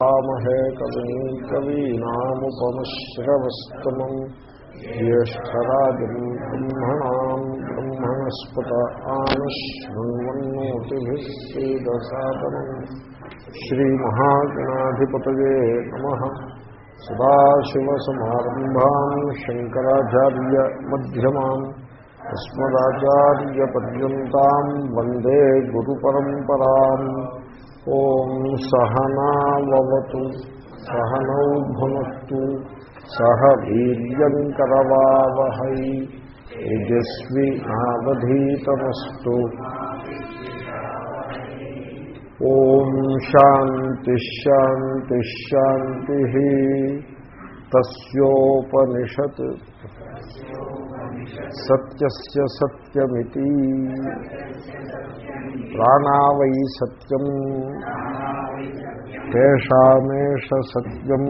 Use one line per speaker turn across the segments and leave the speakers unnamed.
రామహే కవిం కవీనాముపమశ్రవస్తమం జ్యేష్టరాజం బ్రహ్మణాం బ్రహ్మణస్పత ఆనశృణ్వన్నోతిభిస్సీదసాదనం శ్రీమహాగణాధిపతయే నమ సదాశివసమారంభాం శంకరాచార్యమ్యమాన్ అస్మదాచార్యపర్యంతం వందే గురుపరంపరాం ఓం సహనావతు సహనౌ భునత్తు సహ వీర్యంకరవావహై తేజస్వి నావధీతమస్తు. ఓం శాంతి శాంతి శాంతి. తస్యోపనిషత్. సత్యస్య సత్యమితి ప్రాణావై సత్యం తేషామేష సత్యం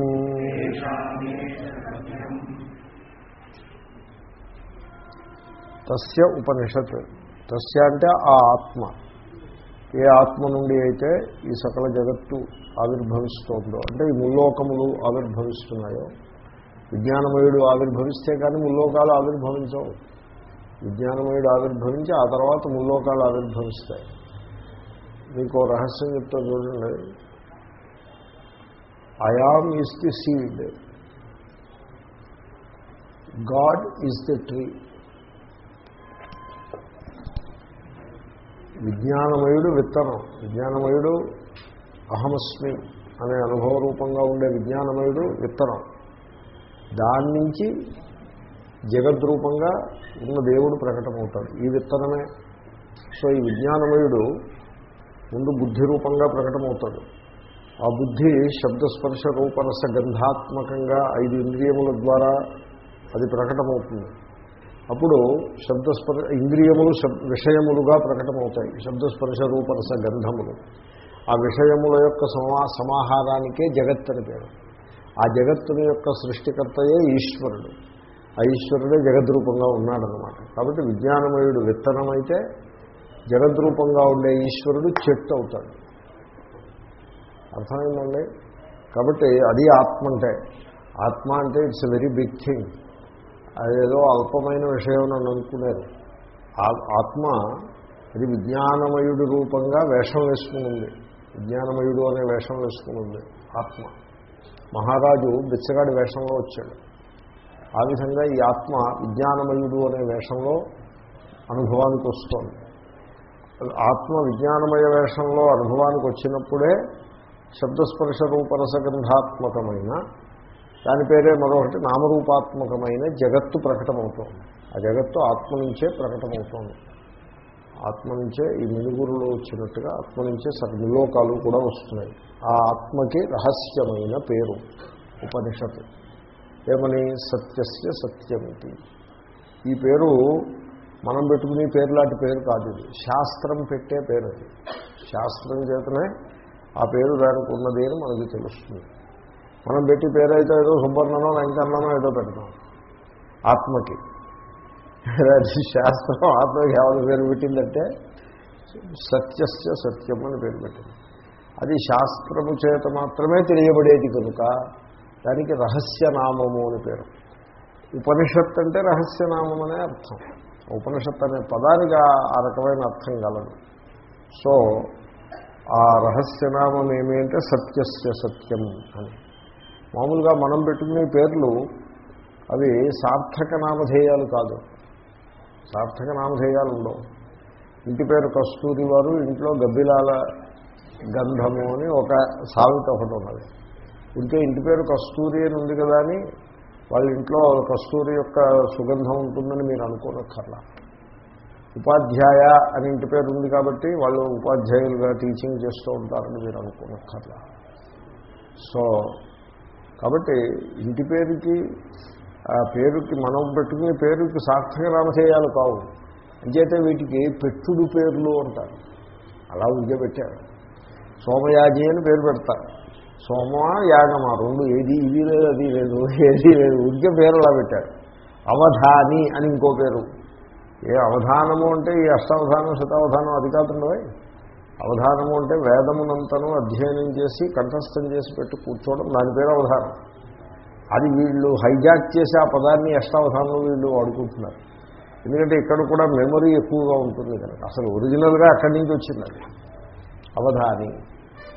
తస్య ఉపనిషత్ తస్య అంటే ఆ ఆత్మ। ఏ ఆత్మ నుండి అయితే ఈ సకల జగత్తు ఆవిర్భవిస్తోందో అంటే ఈ ముల్లోకములు ఆవిర్భవిస్తున్నాయో విజ్ఞానమయుడు ఆవిర్భవిస్తే కానీ ముల్లోకాలు ఆవిర్భవించవు. విజ్ఞానమయుడు ఆవిర్భవించి ఆ తర్వాత ముల్లోకాలు ఆవిర్భవిస్తాయి. మీకు రహస్యం చెప్తా చూడండి. I am is the seed God is the tree విజ్ఞానమయుడు విత్తనం. విజ్ఞానమయుడు అహమస్మి అనే అనుభవ రూపంగా ఉండే విజ్ఞానమయుడు విత్తనం. దాని నుంచి జగద్రూపంగా ఉన్న దేవుడు ప్రకటమవుతాడు. ఈ విత్తనమే. సో ఈ విజ్ఞానమయుడు ముందు బుద్ధి రూపంగా ప్రకటమవుతాడు. ఆ బుద్ధి శబ్దస్పర్శ రూపరస గంధాత్మకంగా ఐదు ఇంద్రియముల ద్వారా అది ప్రకటమవుతుంది. అప్పుడు శబ్దస్పర్శ ఇంద్రియములు విషయములుగా ప్రకటమవుతాయి. శబ్దస్పర్శ రూపరస గంధములు ఆ విషయముల యొక్క సమా సమాహారానికే జగత్ అని పేరు. ఆ జగత్తుని యొక్క సృష్టికర్తయే ఈశ్వరుడు. ఆ ఈశ్వరుడే జగద్రూపంగా ఉన్నాడనమాట కాబట్టి విజ్ఞానమయుడు విత్తనమైతే జగద్రూపంగా ఉండే ఈశ్వరుడు చెట్టు అవుతాడు. అర్థమైందండి? కాబట్టి అది ఆత్మ అంటే. ఆత్మ అంటే ఇట్స్ వెరీ బిగ్ థింగ్ అదేదో అల్పమైన విషయం అని అనుకునేది. ఆత్మ అది విజ్ఞానమయుడు రూపంగా వేషం వేసుకుని ఉంది విజ్ఞానమయుడు అనే వేషం వేసుకుని ఉంది ఆత్మ. మహారాజు బిచ్చగాడి వేషంలో వచ్చాడు. ఆ విధంగా ఈ ఆత్మ విజ్ఞానమయుడు అనే వేషంలో అనుభవానికి వస్తోంది. ఆత్మ విజ్ఞానమయ వేషంలో అనుభవానికి వచ్చినప్పుడే శబ్దస్పర్శ రూపరసగంధాత్మకమైన దాని పేరే మరొకటి నామరూపాత్మకమైన జగత్తు ప్రకటమవుతోంది. ఆ జగత్తు ఆత్మ నుంచే ప్రకటమవుతోంది. ఆత్మ నుంచే ఈ మినుగురులో వచ్చినట్టుగా ఆత్మ నుంచే సర్వలోకాలు కూడా వస్తున్నాయి. ఆ ఆత్మకి రహస్యమైన పేరు ఉపనిషత్ ఏమని? సత్యస్య సత్యమితి. ఈ పేరు మనం పెట్టుకునే పేరు లాంటి పేరు కాదు ఇది. శాస్త్రం పెట్టే పేరు అది. శాస్త్రం చేతనే ఆ పేరు దానికి ఉన్నది అని మనకి తెలుస్తుంది. మనం పెట్టి పేరు అయితే ఏదో సుబ్బర్ణనో వెంకన్ననో ఏదో పెడతాం. ఆత్మకి. అది శాస్త్రం ఆత్మకి ఎవరి పేరు పెట్టిందంటే సత్యస్య సత్యం అని పేరు పెట్టింది. అది శాస్త్రము చేత మాత్రమే తెలియబడేది కనుక దానికి రహస్యనామము అని పేరు. ఉపనిషత్ అంటే రహస్యనామం అనే అర్థం. ఉపనిషత్ అనే పదానికి ఆ రకమైన అర్థం కలదు. సో ఆ రహస్యనామం ఏమి అంటే సత్యస్య సత్యం అని. మామూలుగా మనం పెట్టుకునే పేర్లు అవి సార్థక నామధేయాలు కాదు. సార్థక నామధేయాలు ఉండవు. ఇంటి పేరు కస్తూరి వారు ఇంట్లో గబ్బిలాల గంధము అని ఒక సావిత ఒకటి ఉన్నది. ఉంటే ఇంటి పేరు కస్తూరి అని ఉంది కదా అని వాళ్ళ ఇంట్లో కస్తూరి యొక్క సుగంధం ఉంటుందని మీరు అనుకోనక్కర్లా. ఉపాధ్యాయ అని ఇంటి పేరు ఉంది కాబట్టి వాళ్ళు ఉపాధ్యాయులుగా టీచింగ్ చేస్తూ ఉంటారని మీరు అనుకోనక్కర్లా. సో కాబట్టి ఇంటి పేరుకి పేరుకి మనం పెట్టుకునే పేరుకి సార్థక నామధేయాలు కావు. అంచేతే వీటికి పెట్టుడు పేర్లు అంటారు. అలా ఉండే పెట్టారు. సోమయాజి అని పేరు పెడతారు. సోమ యాగమా రెండు ఏది ఇది లేదు అది లేదు ఏది లేదు ఉద్య పేరు అలా పెట్టారు. అవధాని అని ఇంకో పేరు. ఏ అవధానము అంటే ఈ అష్టావధానం శతావధానం అది కాదుండవే అవధానము అంటే వేదమునంతను అధ్యయనం చేసి కంఠస్థం చేసి పెట్టి కూర్చోవడం దాని పేరు అవధానం. అది వీళ్ళు హైజాక్ చేసి ఆ పదాన్ని అష్టావధానంలో వీళ్ళు వాడుకుంటున్నారు. ఎందుకంటే ఇక్కడ కూడా మెమరీ ఎక్కువగా ఉంటుంది కనుక. అసలు ఒరిజినల్గా అక్కడి నుంచి వచ్చింది అవధాని.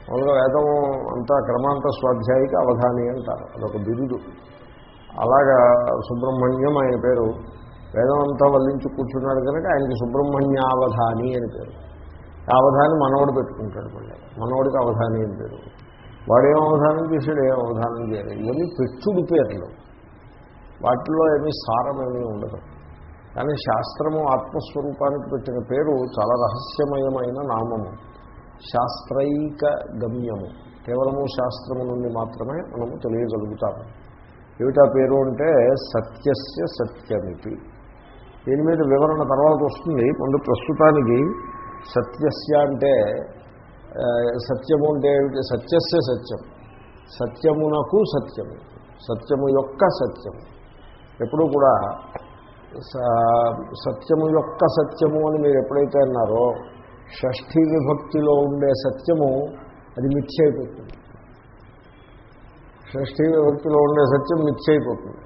మామూలుగా వేదం అంతా క్రమాంత స్వాధ్యాయికి అవధాని అంటారు. అదొక బిరుదు. అలాగా సుబ్రహ్మణ్యం ఆయన పేరు. వేదం అంతా వల్లించి కూర్చున్నాడు కనుక ఆయనకి సుబ్రహ్మణ్యావధాని అని పేరు. ఆ అవధాని మనవడు పెట్టుకుంటాడు మళ్ళీ. మనవడికి అవధాని అని పేరు. వాడేం అవధానం చేశాడు? ఏం అవధానం చేయాలి ఇవన్నీ పెట్టుడు పేర్లు. వాటిలో ఏమీ సారమేమీ ఉండదు. కానీ శాస్త్రము ఆత్మస్వరూపానికి పెట్టిన పేరు చాలా రహస్యమయమైన నామము. శాస్త్రైక గమ్యము కేవలము శాస్త్రము నుండి మాత్రమే మనము తెలియగలుగుతాము. ఏమిటా పేరు అంటే సత్యస్య సత్యమితి. దీని మీద వివరణ తర్వాత వస్తుంది. ముందు ప్రస్తుతానికి సత్యస్య అంటే సత్యము అంటే ఏమిటి? సత్యస్య సత్యం. సత్యమునకు సత్యము. సత్యము యొక్క సత్యము. ఎప్పుడూ కూడా సత్యము యొక్క సత్యము అని మీరు ఎప్పుడైతే అన్నారో షష్ఠీ విభక్తిలో ఉండే సత్యము అది మిథ్య అయిపోతుంది షష్ఠీ విభక్తిలో ఉండే సత్యం మిథ్య అయిపోతుంది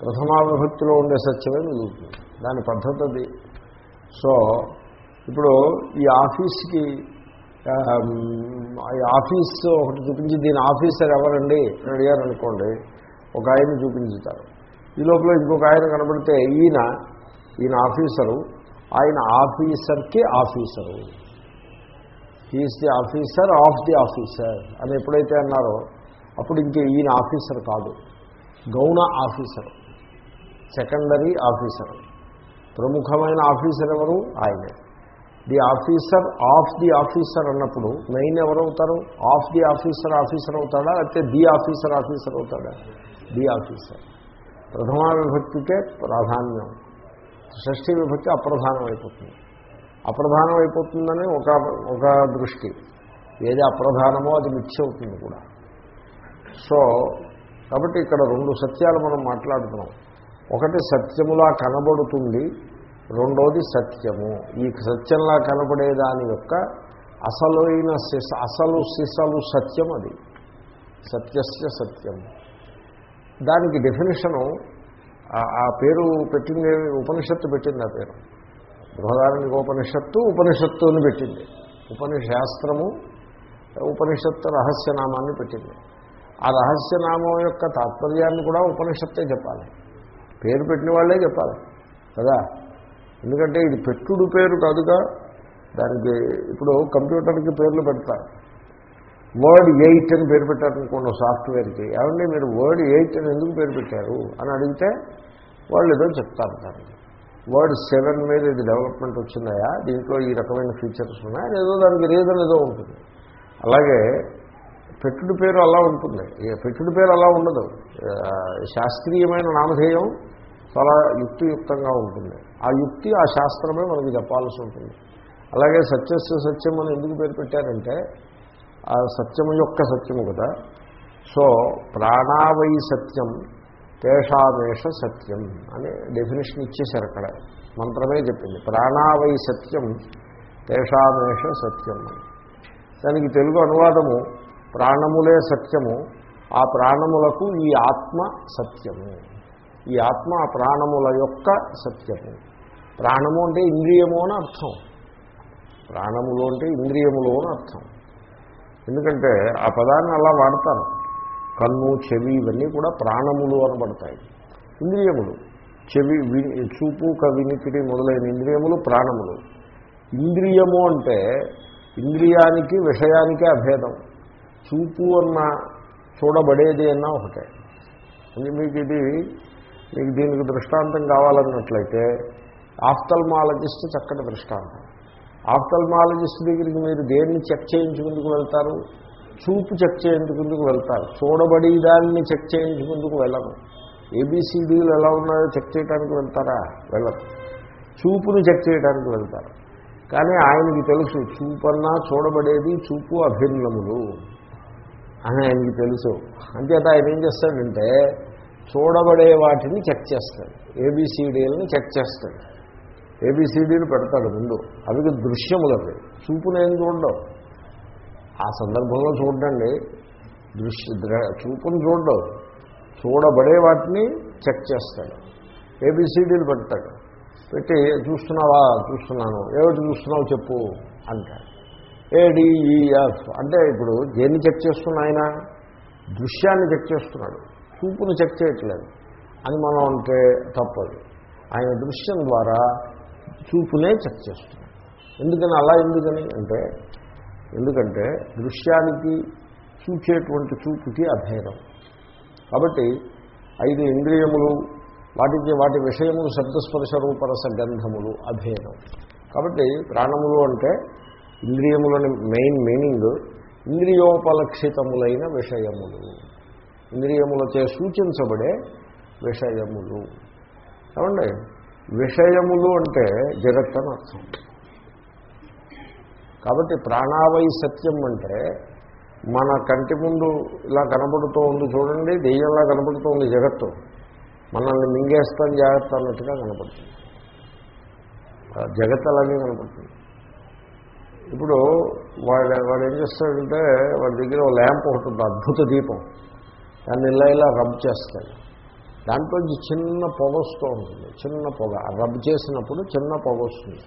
ప్రథమా విభక్తిలో ఉండే సత్యమే మిగులుతుంది. దాని పద్ధతి అది. సో ఇప్పుడు ఈ ఆఫీస్కి ఆఫీస్ ఒకటి చూపించి దీని ఆఫీసర్ ఎవరండి? అని అడిగారు అనుకోండి ఒక ఆయన చూపించుతారు. ఈ లోపల ఇంకొక ఆయన కనబడితే ఈయన ఈయన ఆఫీసరు ఆయన ఆఫీసర్కి officer. He is the officer of the officer అని ఎప్పుడైతే అన్నారో అప్పుడు ఇంకే ఈయన ఆఫీసర్ కాదు. గౌణ ఆఫీసర్. Secondary officer. ప్రముఖమైన ఆఫీసర్ ఎవరు? ఆయనే. The officer of the officer అన్నప్పుడు మెయిన్ ఎవరవుతారు? ఆఫ్ ది ఆఫీసర్ ఆఫీసర్ అవుతాడా? లేకపోతే ది ఆఫీసర్ ఆఫీసర్ అవుతాడా? The officer. ప్రథమా విభక్తికే ప్రాధాన్యం. షష్ఠీ విభక్తి అప్రధానం అయిపోతుంది అప్రధానం అయిపోతుందని ఒక ఒక దృష్టి. ఏది అప్రధానమో అది మిథ్య అవుతుంది కూడా. సో కాబట్టి ఇక్కడ రెండు సత్యాలు మనం మాట్లాడుతున్నాం. ఒకటి సత్యములా కనబడుతుంది రెండోది సత్యము. ఈ సత్యంలా కనబడే దాని యొక్క అసలైన సిస అసలు సిసలు సత్యం అది. సత్యస్య సత్యం దానికి డెఫినేషను ఆ- పేరు పెట్టింది ఉపనిషత్తు పెట్టింది ఆ పేరు. బృహదారణిక ఉపనిషత్తు ఉపనిషత్తు అని పెట్టింది. ఉపనిషాస్త్రము ఉపనిషత్తు రహస్యనామాన్ని పెట్టింది. ఆ రహస్యనామం యొక్క తాత్పర్యాన్ని కూడా ఉపనిషత్తే చెప్పాలి. పేరు పెట్టిన వాళ్ళే చెప్పాలి. కదా? ఎందుకంటే ఇది పెట్టుడు పేరు కాదుగా దానికి ఇప్పుడు కంప్యూటర్కి పేర్లు పెడతారు వర్డ్ ఎయిట్ అని పేరు పెట్టారనుకోండి సాఫ్ట్వేర్కి. ఏమండి మీరు వర్డ్ ఎయిట్ అని ఎందుకు పేరు పెట్టారు? అని అడిగితే వాళ్ళు ఏదో చెప్తారు దానికి. వర్డ్ సెవెన్ మీద ఇది డెవలప్మెంట్ వచ్చిందయా? దీంట్లో ఈ రకమైన ఫీచర్స్ ఉన్నాయి? ఏదో దానికి రీజన్ ఏదో ఉంటుంది. అలాగే పెట్టుడు పేరు అలా ఉంటుంది. పెట్టుడు పేరు అలా ఉండదు. శాస్త్రీయమైన నామధేయం చాలా యుక్తియుక్తంగా ఉంటుంది. ఆ యుక్తి ఆ శాస్త్రమే మనకి చెప్పాల్సి ఉంటుంది. అలాగే సత్యస్య సత్యం అని ఎందుకు పేరు పెట్టారంటే ఆ సత్యము యొక్క సత్యము కదా. సో ప్రాణావై సత్యం తేషామేష సత్యం అని డెఫినేషన్ ఇచ్చేశారు అక్కడ. మంత్రమే చెప్పింది. ప్రాణావై సత్యం తేషామేష సత్యం అని. దానికి తెలుగు అనువాదము ప్రాణములే సత్యము ఆ ప్రాణములకు ఈ ఆత్మ సత్యము. ఈ ఆత్మ ప్రాణముల యొక్క సత్యము. ప్రాణము అంటే ఇంద్రియము అని అర్థం. ప్రాణములు అంటే ఇంద్రియములు అని అర్థం. ఎందుకంటే ఆ పదాన్ని అలా వాడతారు. కన్ను చెవి ఇవన్నీ కూడా ప్రాణములు అనబడతాయి ఇంద్రియములు. చెవి చూపు కవినికిడి మొదలైన ఇంద్రియములు ప్రాణములు. ఇంద్రియము అంటే ఇంద్రియానికి విషయానికి అభేదం. చూపు అన్న చూడబడేది అన్న ఒకటే. అంటే మీకు ఇది మీకు దీనికి దృష్టాంతం కావాలన్నట్లయితే ఆఫ్థల్మాలజిస్ట్ చక్కటి దృష్టాంతం. ఆఫ్థల్మాలజిస్ట్ దగ్గరికి మీరు దేన్ని చెక్ చేయించుకుందుకు వెళ్తారు? చూపు చెక్ చేయించుకుందుకు వెళ్తారు. చూడబడి దాన్ని చెక్ చేయించుకుందుకు వెళ్ళరు. ఏబీసీడీలు ఎలా ఉన్నాయో చెక్ చేయడానికి వెళ్తారా? వెళ్ళరు. చూపును చెక్ చేయడానికి వెళ్తారు. కానీ ఆయనకి తెలుసు చూపన్నా చూడబడేది చూపు అభిన్నములు అని ఆయనకి తెలుసు. అంతేత ఆయన ఏం చేస్తాడంటే చూడబడే వాటిని చెక్ చేస్తాడు. ఏబిసిడీలను చెక్ చేస్తాడు. ఏబిసిడీలు పెడతాడు ముందు. అవి దృశ్యములు అవి. చూపునేం చూడడం? ఆ సందర్భంలో చూడండి. దృశ్య చూపును చూడడం. చూడబడే వాటిని చెక్ చేస్తాడు. ఏబిసిడీలు పెడతాడు. పెట్టి చూస్తున్నావా? చూస్తున్నాను. ఏమిటి చూస్తున్నావు చెప్పు అంటాడు. ఏడిఈఎఫ్ అంటే ఇప్పుడు దేన్ని చెక్ చేస్తున్నా ఆయన? దృశ్యాన్ని చెక్ చేస్తున్నాడు. చూపును చెక్ చేయట్లేదు. అని మనం అంటే తప్పదు. ఆయన దృశ్యం ద్వారా చూపునే చెక్ చేస్తున్నాం ఎందుకని అలా ఎందుకని అంటే ఎందుకంటే దృశ్యానికి చూచేటువంటి చూపుకి అభేదం. కాబట్టి ఐదు ఇంద్రియములు వాటికి వాటి విషయములు శబ్దస్పర్శ రూపరస గంధములు అభేదం. కాబట్టి ప్రాణములు అంటే ఇంద్రియములని మెయిన్ మీనింగ్ ఇంద్రియోపలక్షితములైన విషయములు. ఇంద్రియములచే సూచించబడే విషయములు. ఏమండి? విషయములు అంటే జగత్ అని అర్థం కాబట్టి ప్రాణావై సత్యం అంటే మన కంటి ముందు ఇలా కనబడుతూ ఉంది చూడండి దెయ్యంలా కనబడుతూ ఉంది జగత్తు. మనల్ని మింగేస్తాం జాగ్రత్త అన్నట్టుగా కనపడుతుంది. జగత్ అలాగే కనపడుతుంది. ఇప్పుడు వాడు వాడు ఏం చేస్తాడంటే వాడి దగ్గర ఒక ల్యాంప్ ఒకటి ఉంది అద్భుత దీపం. దాన్ని ఇలా ఇలా రబ్ చేస్తాడు. దాంట్లోంచి చిన్న పొగ వస్తూ ఉంటుంది. చిన్న పొగ. రబ్ చేసినప్పుడు చిన్న పొగ వస్తుంది.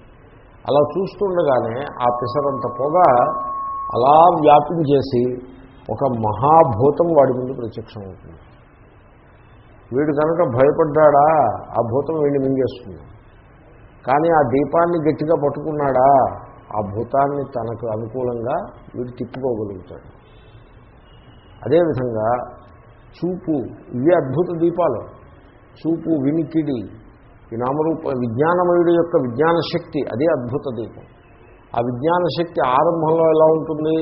అలా చూస్తుండగానే ఆ పిసరంత పొగ అలా వ్యాపించేసి ఒక మహాభూతం వాడి ముందు ప్రత్యక్షం అవుతుంది. వీడు కనుక భయపడ్డాడా ఆ భూతం వీడిని మింగేస్తుంది. కానీ ఆ దీపాన్ని గట్టిగా పట్టుకున్నాడా ఆ భూతాన్ని తనకు అనుకూలంగా వీడు తిప్పుకోగలుగుతాడు అదేవిధంగా చూపు ఇవి అద్భుత దీపాలు. చూపు వినికిడి ఈ నామరూప విజ్ఞానమయుడి యొక్క విజ్ఞాన శక్తి అదే అద్భుత దీపం. ఆ విజ్ఞాన శక్తి ఆరంభంలో ఎలా ఉంటుంది?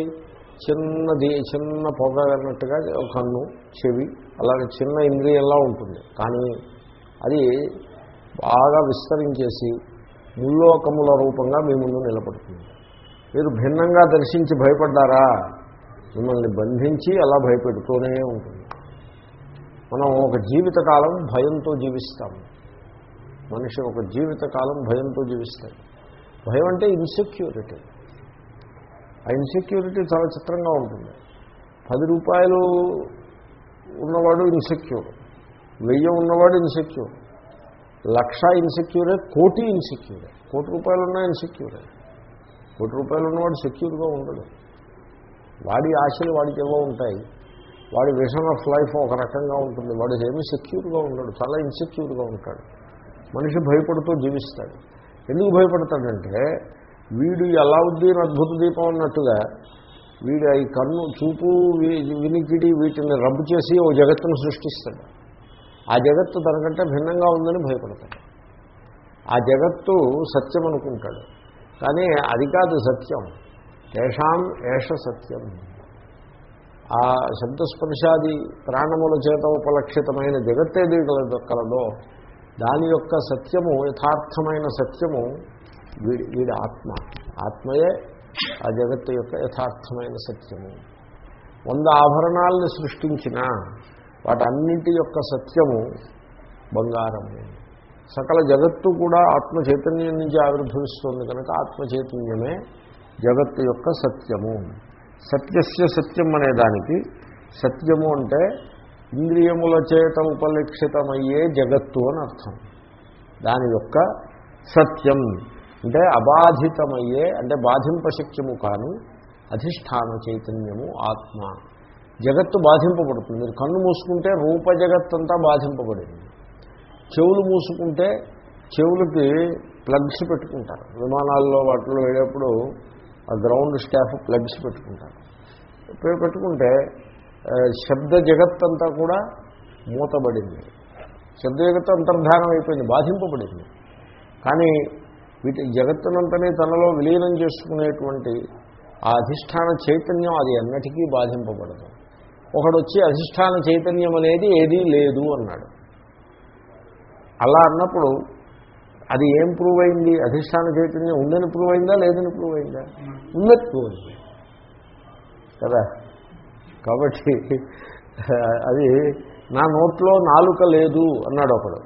చిన్న దీ చిన్న పొగ అన్నట్టుగా ఒక కన్ను చెవి అలాగే చిన్న ఇంద్రియంలా ఉంటుంది. కానీ అది బాగా విస్తరించేసి ముల్లోకముల రూపంగా మీ ముందు నిలబడుతుంది. మీరు భిన్నంగా దర్శించి భయపడ్డారా? మిమ్మల్ని బంధించి అలా భయపెడుతూనే ఉంటుంది. మనం ఒక జీవితకాలం భయంతో జీవిస్తాము మనిషి ఒక జీవితకాలం భయంతో జీవిస్తాడు. భయం అంటే ఇన్సెక్యూరిటీ ఆ ఇన్సెక్యూరిటీ చాలా చిత్రంగా ఉంటుంది. పది రూపాయలు ఉన్నవాడు ఇన్సెక్యూర్ వెయ్యి ఉన్నవాడు ఇన్సెక్యూర్ లక్ష ఇన్సెక్యూరే కోటి ఇన్సెక్యూరే కోటి రూపాయలు ఉన్నా ఇన్సెక్యూరే కోటి రూపాయలు ఉన్నవాడు సెక్యూర్గా ఉండడు. వాడి ఆశలు వాడికి ఏవో ఉంటాయి. వాడి విజన్ ఆఫ్ లైఫ్ ఒక రకంగా ఉంటుంది. వాడు ఏమీ సెక్యూర్గా ఉండడు. చాలా ఇన్సెక్యూర్గా ఉంటాడు. మనిషి భయపడుతూ జీవిస్తాడు. ఎందుకు భయపడతాడంటే వీడు అలావుద్దీన్ అద్భుత దీపం అన్నట్టుగా వీడు ఈ కన్ను చూపు వినికిడి వీటిని రబ్బు చేసి ఓ జగత్తును సృష్టిస్తాడు. ఆ జగత్తు తనకంటే భిన్నంగా ఉందని భయపడతాడు. ఆ జగత్తు సత్యం అనుకుంటాడు. కానీ అది కాదు సత్యం. తేషాం ఏష సత్యం. ఆ శబ్దస్పర్శాది ప్రాణముల చేత ఉపలక్షితమైన జగత్తేది కలదో దాని యొక్క సత్యము యథార్థమైన సత్యము వీడి వీడి ఆత్మ. ఆత్మయే ఆ జగత్తు యొక్క యథార్థమైన సత్యము. వంద ఆభరణాలను సృష్టించిన వాటన్నింటి యొక్క సత్యము బంగారము. సకల జగత్తు కూడా ఆత్మ చైతన్యం నుంచి ఆవిర్భవిస్తుంది కనుక ఆత్మ చైతన్యమే జగత్తు యొక్క సత్యము. సత్యస్య సత్యం అనే దానికి సత్యము అంటే ఇంద్రియముల చేత ఉపలక్షితమయ్యే జగత్తు అని అర్థం. దాని యొక్క సత్యం అంటే అబాధితమయ్యే అంటే బాధింపశక్యము కాను అధిష్టాన చైతన్యము ఆత్మ. జగత్తు బాధింపబడుతుంది. మీరు కన్ను మూసుకుంటే రూప జగత్తంతా బాధింపబడింది. చెవులు మూసుకుంటే చెవులకి ప్లగ్స్ పెట్టుకుంటారు. విమానాల్లో వాటిలో వెళ్ళేప్పుడు గ్రౌండ్ స్టాఫ్ ప్లగ్స్ పెట్టుకుంటారు. పెట్టుకుంటే శబ్ద జగత్తంతా కూడా మూతబడింది. శబ్ద జగత్ అంతర్ధానం అయిపోయింది బాధింపబడింది. కానీ వీటి జగత్తునంతనే తనలో విలీనం చేసుకునేటువంటి ఆ అధిష్టాన చైతన్యం అది ఎన్నటికీ బాధింపబడదు. ఒకడు వచ్చి అధిష్టాన చైతన్యం అనేది ఏదీ లేదు అన్నాడు. అలా అన్నప్పుడు అది ఏం ప్రూవ్ అయింది? అధిష్టాన చైతన్యం ఉందని ప్రూవ్ అయిందా? లేదని ప్రూవ్ అయిందా? ఉందని ప్రూవ్ అయింది. కదా? కాబట్టి అది నా నోట్లో నాలుక లేదు అన్నాడు ఒకడు.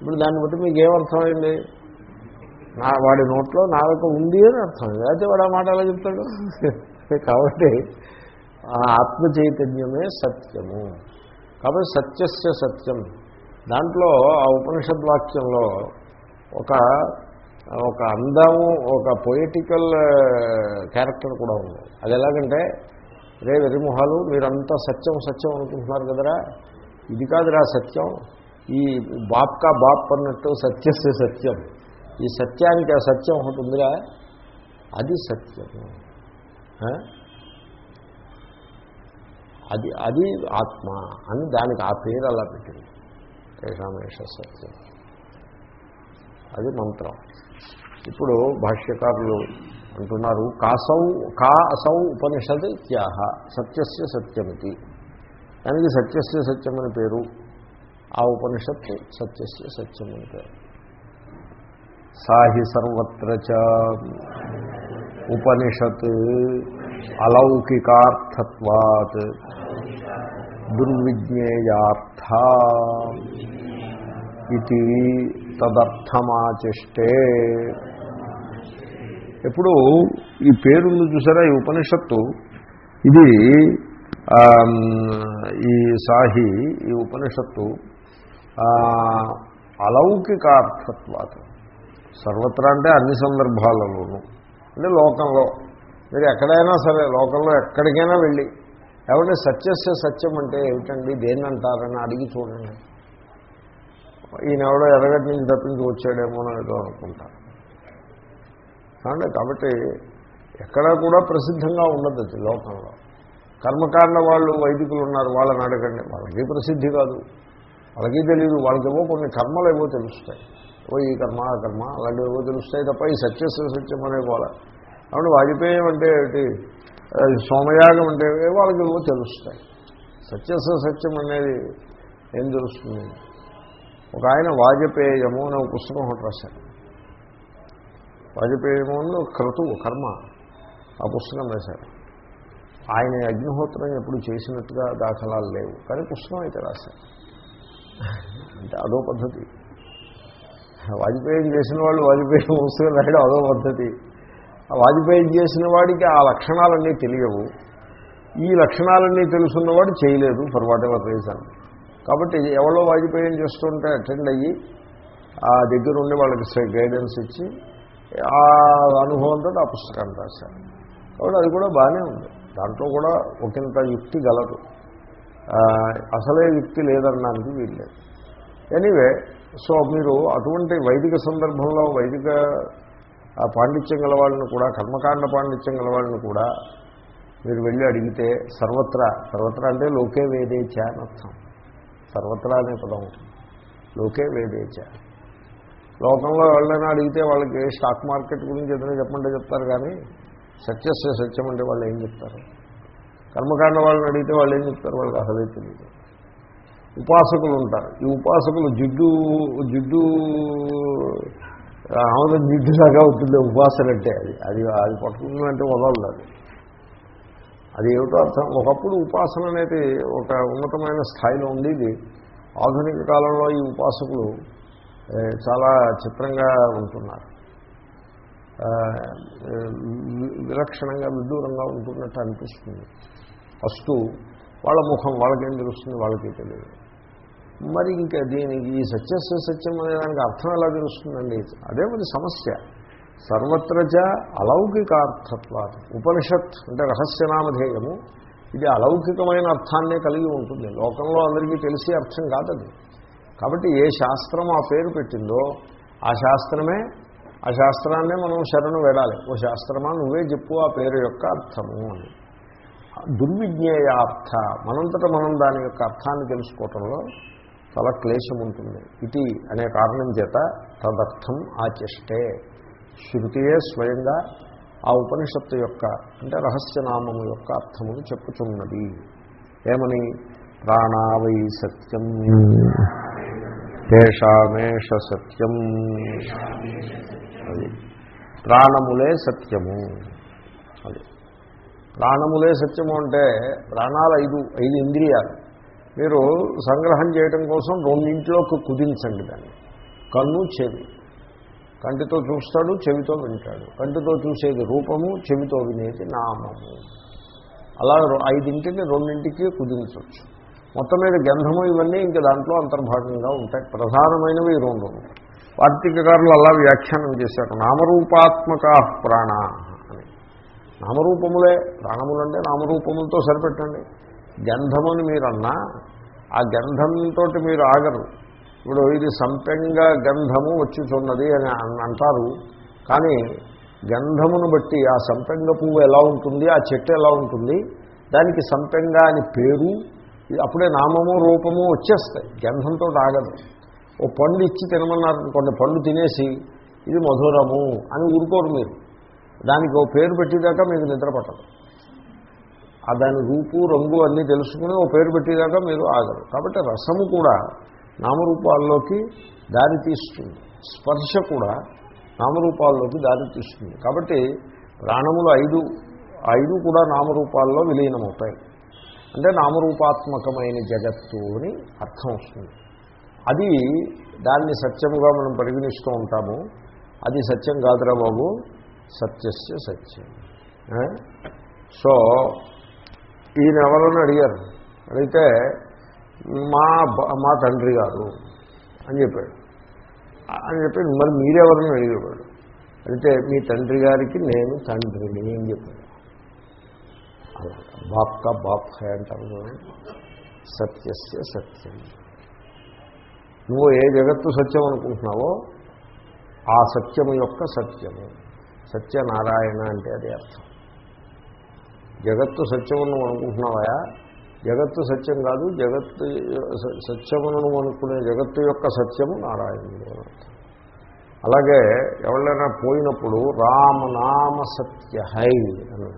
ఇప్పుడు దాన్ని బట్టి మీకు ఏమర్థమైంది నా వాడి నోట్లో నాలుక ఉంది అని అర్థం అయితే వాడు ఆ మాట ఎలా చెప్తాడు? కాబట్టి ఆ ఆత్మ చైతన్యమే సత్యము. కాబట్టి సత్యస్య సత్యం. దాంట్లో ఆ ఉపనిషద్వాక్యంలో ఒక ఒక అందము ఒక పొయిటికల్ క్యారెక్టర్ కూడా ఉంది. అది ఎలాగంటే రే వెరిమొహాలు మీరంతా సత్యం సత్యం అనుకుంటున్నారు కదరా? ఇది కాదురా సత్యం. ఈ బాప్కా బాప్ అన్నట్టు సత్యస్య సత్యం. ఈ సత్యానికి ఆ సత్యం ఒకటి ఉందిరా. అది సత్యం. అది అది ఆత్మ అని దానికి ఆ పేరు అలా పెట్టింది. తేషామేష సత్యం. అది మంత్రం. ఇప్పుడు భాష్యకారులు అంటున్నారు కాసౌ కా అసౌ ఉపనిషద్ త్యాహ సత్యస్య సత్యమితి. దానికి సత్యస్య సత్యం అని పేరు ఆ ఉపనిషత్తు సత్యస్య సత్యం అని పేరు. సాహి సర్వత్ర ఉపనిషత్ అలౌకికార్థత్వాత్ దుర్విజ్ఞేయార్థ. ఇది తదర్థమాచిష్టే. ఇప్పుడు ఈ పేరుంది చూసారా? ఈ ఉపనిషత్తు. ఇది ఈ సాహి ఈ ఉపనిషత్తు అలౌకికార్థత్వాత. సర్వత్రా అంటే అన్ని సందర్భాలలోనూ. అంటే లోకంలో. మీరు ఎక్కడైనా సరే లోకంలో ఎక్కడికైనా వెళ్ళి ఎవరి సత్యస్య సత్యం అంటే ఏమిటండి? దేన్నంటారని అడిగి చూడండి. ఈయన ఎవడో ఎర్రగడ్డ నుంచి తప్పించి వచ్చాడేమో ఏదో అనుకుంటారు కాబట్టి కాబట్టి ఎక్కడా కూడా ప్రసిద్ధంగా ఉండదు అది లోకంలో. కర్మకాండ వాళ్ళు వైదికులు ఉన్నారు వాళ్ళని అడగండి. వాళ్ళకి ప్రసిద్ధి కాదు. వాళ్ళకి తెలియదు వాళ్ళకేవో కొన్ని కర్మలు ఏవో తెలుస్తాయి. ఓ ఈ కర్మ ఆ కర్మ అలాంటివి ఏవో తెలుస్తాయి తప్ప ఈ సత్యస్వ సత్యం అనే వాళ్ళ కాబట్టి వాజపేయం అంటే ఏమిటి? సోమయాగం అంటే వాళ్ళకి ఏవో తెలుస్తాయి. సత్యస్వ సత్యం అనేది ఏం తెలుస్తుంది? ఒక ఆయన వాజపేయము అనే పుస్తకం ఒకటి రాశారు వాజపేయము అని క్రతువు కర్మ ఆ పుస్తకం రాశారు ఆయన అగ్నిహోత్రం ఎప్పుడు చేసినట్టుగా దాఖలాలు లేవు కానీ పుస్తకం అయితే రాశారు అంటే అదో పద్ధతి. వాజపేయం చేసిన వాళ్ళు వాజపేయం పుస్తకం రాయడం అదో పద్ధతి. ఆ వాజ్పేయం చేసిన వాడికి ఆ లక్షణాలన్నీ తెలియవు. ఈ లక్షణాలన్నీ తెలుసున్నవాడు చేయలేదు ఫర్ వాట్ ఎవర్ రీజన్ కాబట్టి ఎవరో వాజ్పేయం చేస్తుంటే అటెండ్ అయ్యి ఆ దగ్గర ఉండి వాళ్ళకి గైడెన్స్ ఇచ్చి ఆ అనుభవంతో ఆ పుస్తకాన్ని రాశారు. కాబట్టి అది కూడా బాగానే ఉంది. దాంట్లో కూడా ఒకంత యుక్తి గలదు. అసలే యుక్తి లేదనడానికి వీల్లేదు. ఎనీవే సో మీరు అటువంటి వైదిక సందర్భంలో వైదిక ఆ, పాండిత్యం గల వాళ్ళని కూడా కర్మకాండ పాండిత్యం గల వాళ్ళని కూడా మీరు వెళ్ళి అడిగితే సర్వత్రా సర్వత్రా అంటే లోకే వేదే అని అర్థం. సర్వత్రా అనే పదం. లోకే వేదేచ లోకంలో ఎవరైనా అడిగితే వాళ్ళకి స్టాక్ మార్కెట్ గురించి ఏదైనా చెప్పమంటే చెప్తారు కానీ సత్యస్య సత్యం అంటే వాళ్ళు ఏం చెప్తారు? కర్మకాండ వాళ్ళని అడిగితే వాళ్ళు ఏం చెప్తారు? వాళ్ళకి అసలే తెలియదు ఉపాసకులు ఉంటారు. ఈ ఉపాసకులు జిడ్డు జిడ్డు ఆమె జిడ్డులాగా ఉంటుంది. ఉపాసన అంటే అది. అది అది పట్టుకుందంటే వదలదు అది అది ఏమిటో అర్థం? ఒకప్పుడు ఉపాసన అనేది ఒక ఉన్నతమైన స్థాయిలో ఉండేది. ఆధునిక కాలంలో ఈ ఉపాసకులు చాలా చిత్రంగా ఉంటున్నారు. విలక్షణంగా విదూరంగా ఉంటున్నట్టు అనిపిస్తుంది. ఫస్ట్ వాళ్ళ ముఖం వాళ్ళకేం తెలుస్తుంది? వాళ్ళకి తెలియదు. మరి ఇంకా దీనికి ఈ సత్యస్వ సత్యం అనే దానికి అర్థం ఎలా తెలుస్తుందండి? అదే మరి సమస్య. సర్వత్రచ అలౌకికార్థత్వాలు ఉపనిషత్ అంటే రహస్యనామధేయము. ఇది అలౌకికమైన అర్థాన్నే కలిగి ఉంటుంది. లోకంలో అందరికీ తెలిసే అర్థం కాదది. కాబట్టి ఏ శాస్త్రం ఆ పేరు పెట్టిందో ఆ శాస్త్రమే ఆ శాస్త్రాన్నే మనం శరణు వేడాలి. ఓ శాస్త్రమా నువ్వే చెప్పు ఆ పేరు యొక్క అర్థము అని. దుర్విజ్ఞేయార్థ. మనంతట మనం దాని యొక్క అర్థాన్ని తెలుసుకోవటంలో చాలా క్లేశం ఉంటుంది ఇది అనే కారణం చేత తదర్థం ఆచష్టే శృతియే స్వయంగా ఆ ఉపనిషత్తు యొక్క అంటే రహస్యనామము యొక్క అర్థమును చెప్పుచున్నది. ఏమని? ప్రాణావై సత్యం. తేషామేష సత్యం. అది. ప్రాణములే సత్యము. అది. ప్రాణములే సత్యము అంటే ప్రాణాలు ఐదు ఐదు ఇంద్రియాలు. మీరు సంగ్రహం చేయడం కోసం రెండింటిలోకి కుదించండి దాన్ని. కన్ను చెవి. కంటితో చూస్తాడు చెవితో వింటాడు. కంటితో చూసేది రూపము చెవితో వినేది నామము. అలా ఐదింటిని రెండింటికి కుదించవచ్చు. మొత్తం మీద గంధము ఇవన్నీ ఇంకా దాంట్లో అంతర్భాగంగా ఉంటాయి. ప్రధానమైనవి రెండు. వార్తీకారులు అలా వ్యాఖ్యానం చేశారు. నామరూపాత్మక ప్రాణ అని. నామరూపములే ప్రాణములు అంటే నామరూపములతో సరిపెట్టండి. గంధమని మీరన్నా ఆ గంధంతో మీరు ఆగరు. ఇప్పుడు ఇది సంపెంగ గంధము వచ్చుచున్నది అని అంటారు. కానీ గంధమును బట్టి ఆ సంపెంగ పువ్వు ఎలా ఉంటుంది ఆ చెట్టు ఎలా ఉంటుంది దానికి సంపెంగ అని పేరు ఇది అప్పుడే నామము రూపము వచ్చేస్తాయి. గంధంతో ఆగదు. ఓ పండు ఇచ్చి తినమన్నారు కొన్ని పండ్లు తినేసి ఇది మధురము అని ఊరుకోరు మీరు. దానికి ఓ పేరు పెట్టేదాకా మీకు నిద్ర పట్టదు. ఆ దాని రూపు రంగు అన్నీ తెలుసుకుని ఓ పేరు పెట్టేదాకా మీరు ఆగరు. కాబట్టి రసము కూడా నామరూపాల్లోకి దారి తీస్తుంది. స్పర్శ కూడా నామరూపాల్లోకి దారి తీస్తుంది. కాబట్టి ప్రాణములు ఐదు ఐదు కూడా నామరూపాల్లో విలీనమవుతాయి. అంటే నామరూపాత్మకమైన జగత్తు అని అర్థం వస్తుంది. అది దాన్ని సత్యముగా మనం పరిగణిస్తూ ఉంటాము. అది సత్యం కాదురా బాబు సత్యస్య సత్యం. సో ఈయన ఎవరని అడిగారు? అడిగితే మా మా తండ్రి గారు అని చెప్పాడు. అని చెప్పి మరి మీరెవరని అడిగేవాడు. అంటే మీ తండ్రి గారికి నేను తండ్రిని అని చెప్పాడు. అలా బాప్ అంటారు సత్యస్య సత్యం. నువ్వు ఏ జగత్తు సత్యం అనుకుంటున్నావో ఆ సత్యము యొక్క సత్యము. సత్యనారాయణ అంటే అది అర్థం. జగత్తు సత్యము నువ్వు అనుకుంటున్నావా? జగత్తు సత్యం కాదు జగత్తు సత్యమును అనుకునే జగత్తు యొక్క సత్యము నారాయణుడు అలాగే ఎవరైనా పోయినప్పుడు రామనామ సత్య హై అని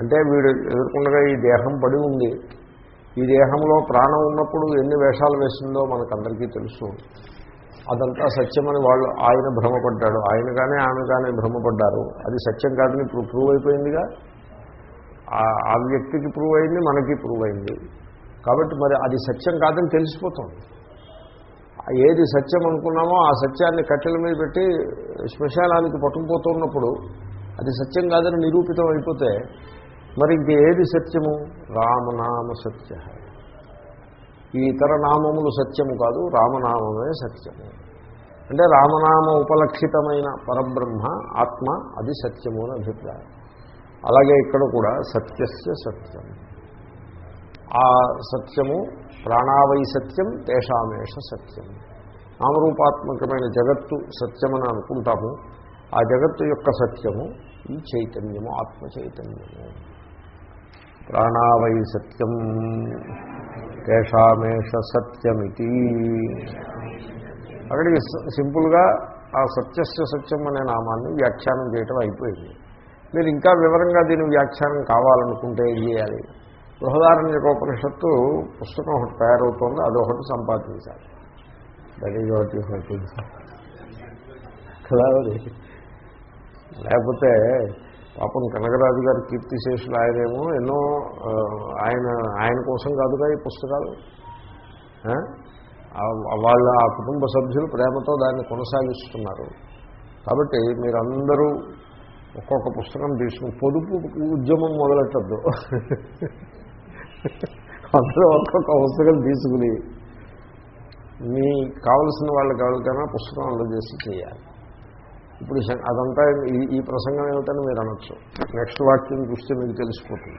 అంటే వీడు ఎదుర్కొండగా ఈ దేహం పడి ఉంది. ఈ దేహంలో ప్రాణం ఉన్నప్పుడు ఎన్ని వేషాలు వేసిందో మనకందరికీ తెలుసు. అదంతా సత్యమని వాళ్ళు ఆయన భ్రమపడ్డాడు. ఆయన కానీ ఆమె కానీ భ్రమపడ్డారు. అది సత్యం కాదని ఇప్పుడు ప్రూవ్ అయిపోయిందిగా? ఆ- వ్యక్తికి ప్రూవ్ అయింది మనకి ప్రూవ్ అయింది. కాబట్టి మరి అది సత్యం కాదని తెలిసిపోతుంది. ఏది సత్యం అనుకున్నామో ఆ సత్యాన్ని కట్టెల మీద పెట్టి శ్మశానానికి పట్టుకుపోతున్నప్పుడు అది సత్యం కాదని నిరూపితం అయిపోతే మరి ఇంక ఏది సత్యము? రామనామ సత్య ఈ ఇతర నామములు సత్యము కాదు రామనామమే సత్యము. అంటే రామనామ ఉపలక్షితమైన పరబ్రహ్మ ఆత్మ అది సత్యము అని అభిప్రాయం. అలాగే ఇక్కడ కూడా సత్యస్య సత్యం. ఆ సత్యము ప్రాణావై సత్యం తేషామేష సత్యం. నామరూపాత్మకమైన జగత్తు సత్యమని అనుకుంటాము. ఆ జగత్తు యొక్క సత్యము ఈ చైతన్యము ఆత్మ చైతన్యము. ప్రాణావై సత్యం తేషామేష సత్యమితి. అక్కడికి సింపుల్గా ఆ సత్యస్య సత్యం అనే నామాన్ని వ్యాఖ్యానం చేయటం అయిపోయింది. మీరు ఇంకా వివరంగా దీని వ్యాఖ్యానం కావాలనుకుంటే ఏం చేయాలి? బృహదారణ్యకోపనిషత్తు పుస్తకం ఒకటి తయారవుతోంది అదొకటి సంపాదించాలి. దట్ ఈజ్ వాట్ కదా లేకపోతే పాపం కనకరాజు గారు కీర్తిశేషులు ఆయనేమో ఎన్నో ఆయన ఆయన కోసం కాదుగా ఈ పుస్తకాలు? వాళ్ళ ఆ కుటుంబ సభ్యులు ప్రేమతో దాన్ని కొనసాగిస్తున్నారు. కాబట్టి మీరందరూ ఒక్కొక్క పుస్తకం తీసుకుని పొదుపు ఉద్యమం మొదలెట్టద్దు. అందులో ఒక్కొక్క పుస్తకం తీసుకుని మీ కావలసిన వాళ్ళకి ఎవరికైనా పుస్తకం అందజేసి చేయాలి. ఇప్పుడు అదంతా ఈ ప్రసంగం ఏమిటని మీరు అనొచ్చు. నెక్స్ట్ వాక్యం చూస్తే మీకు తెలిసిపోతుంది.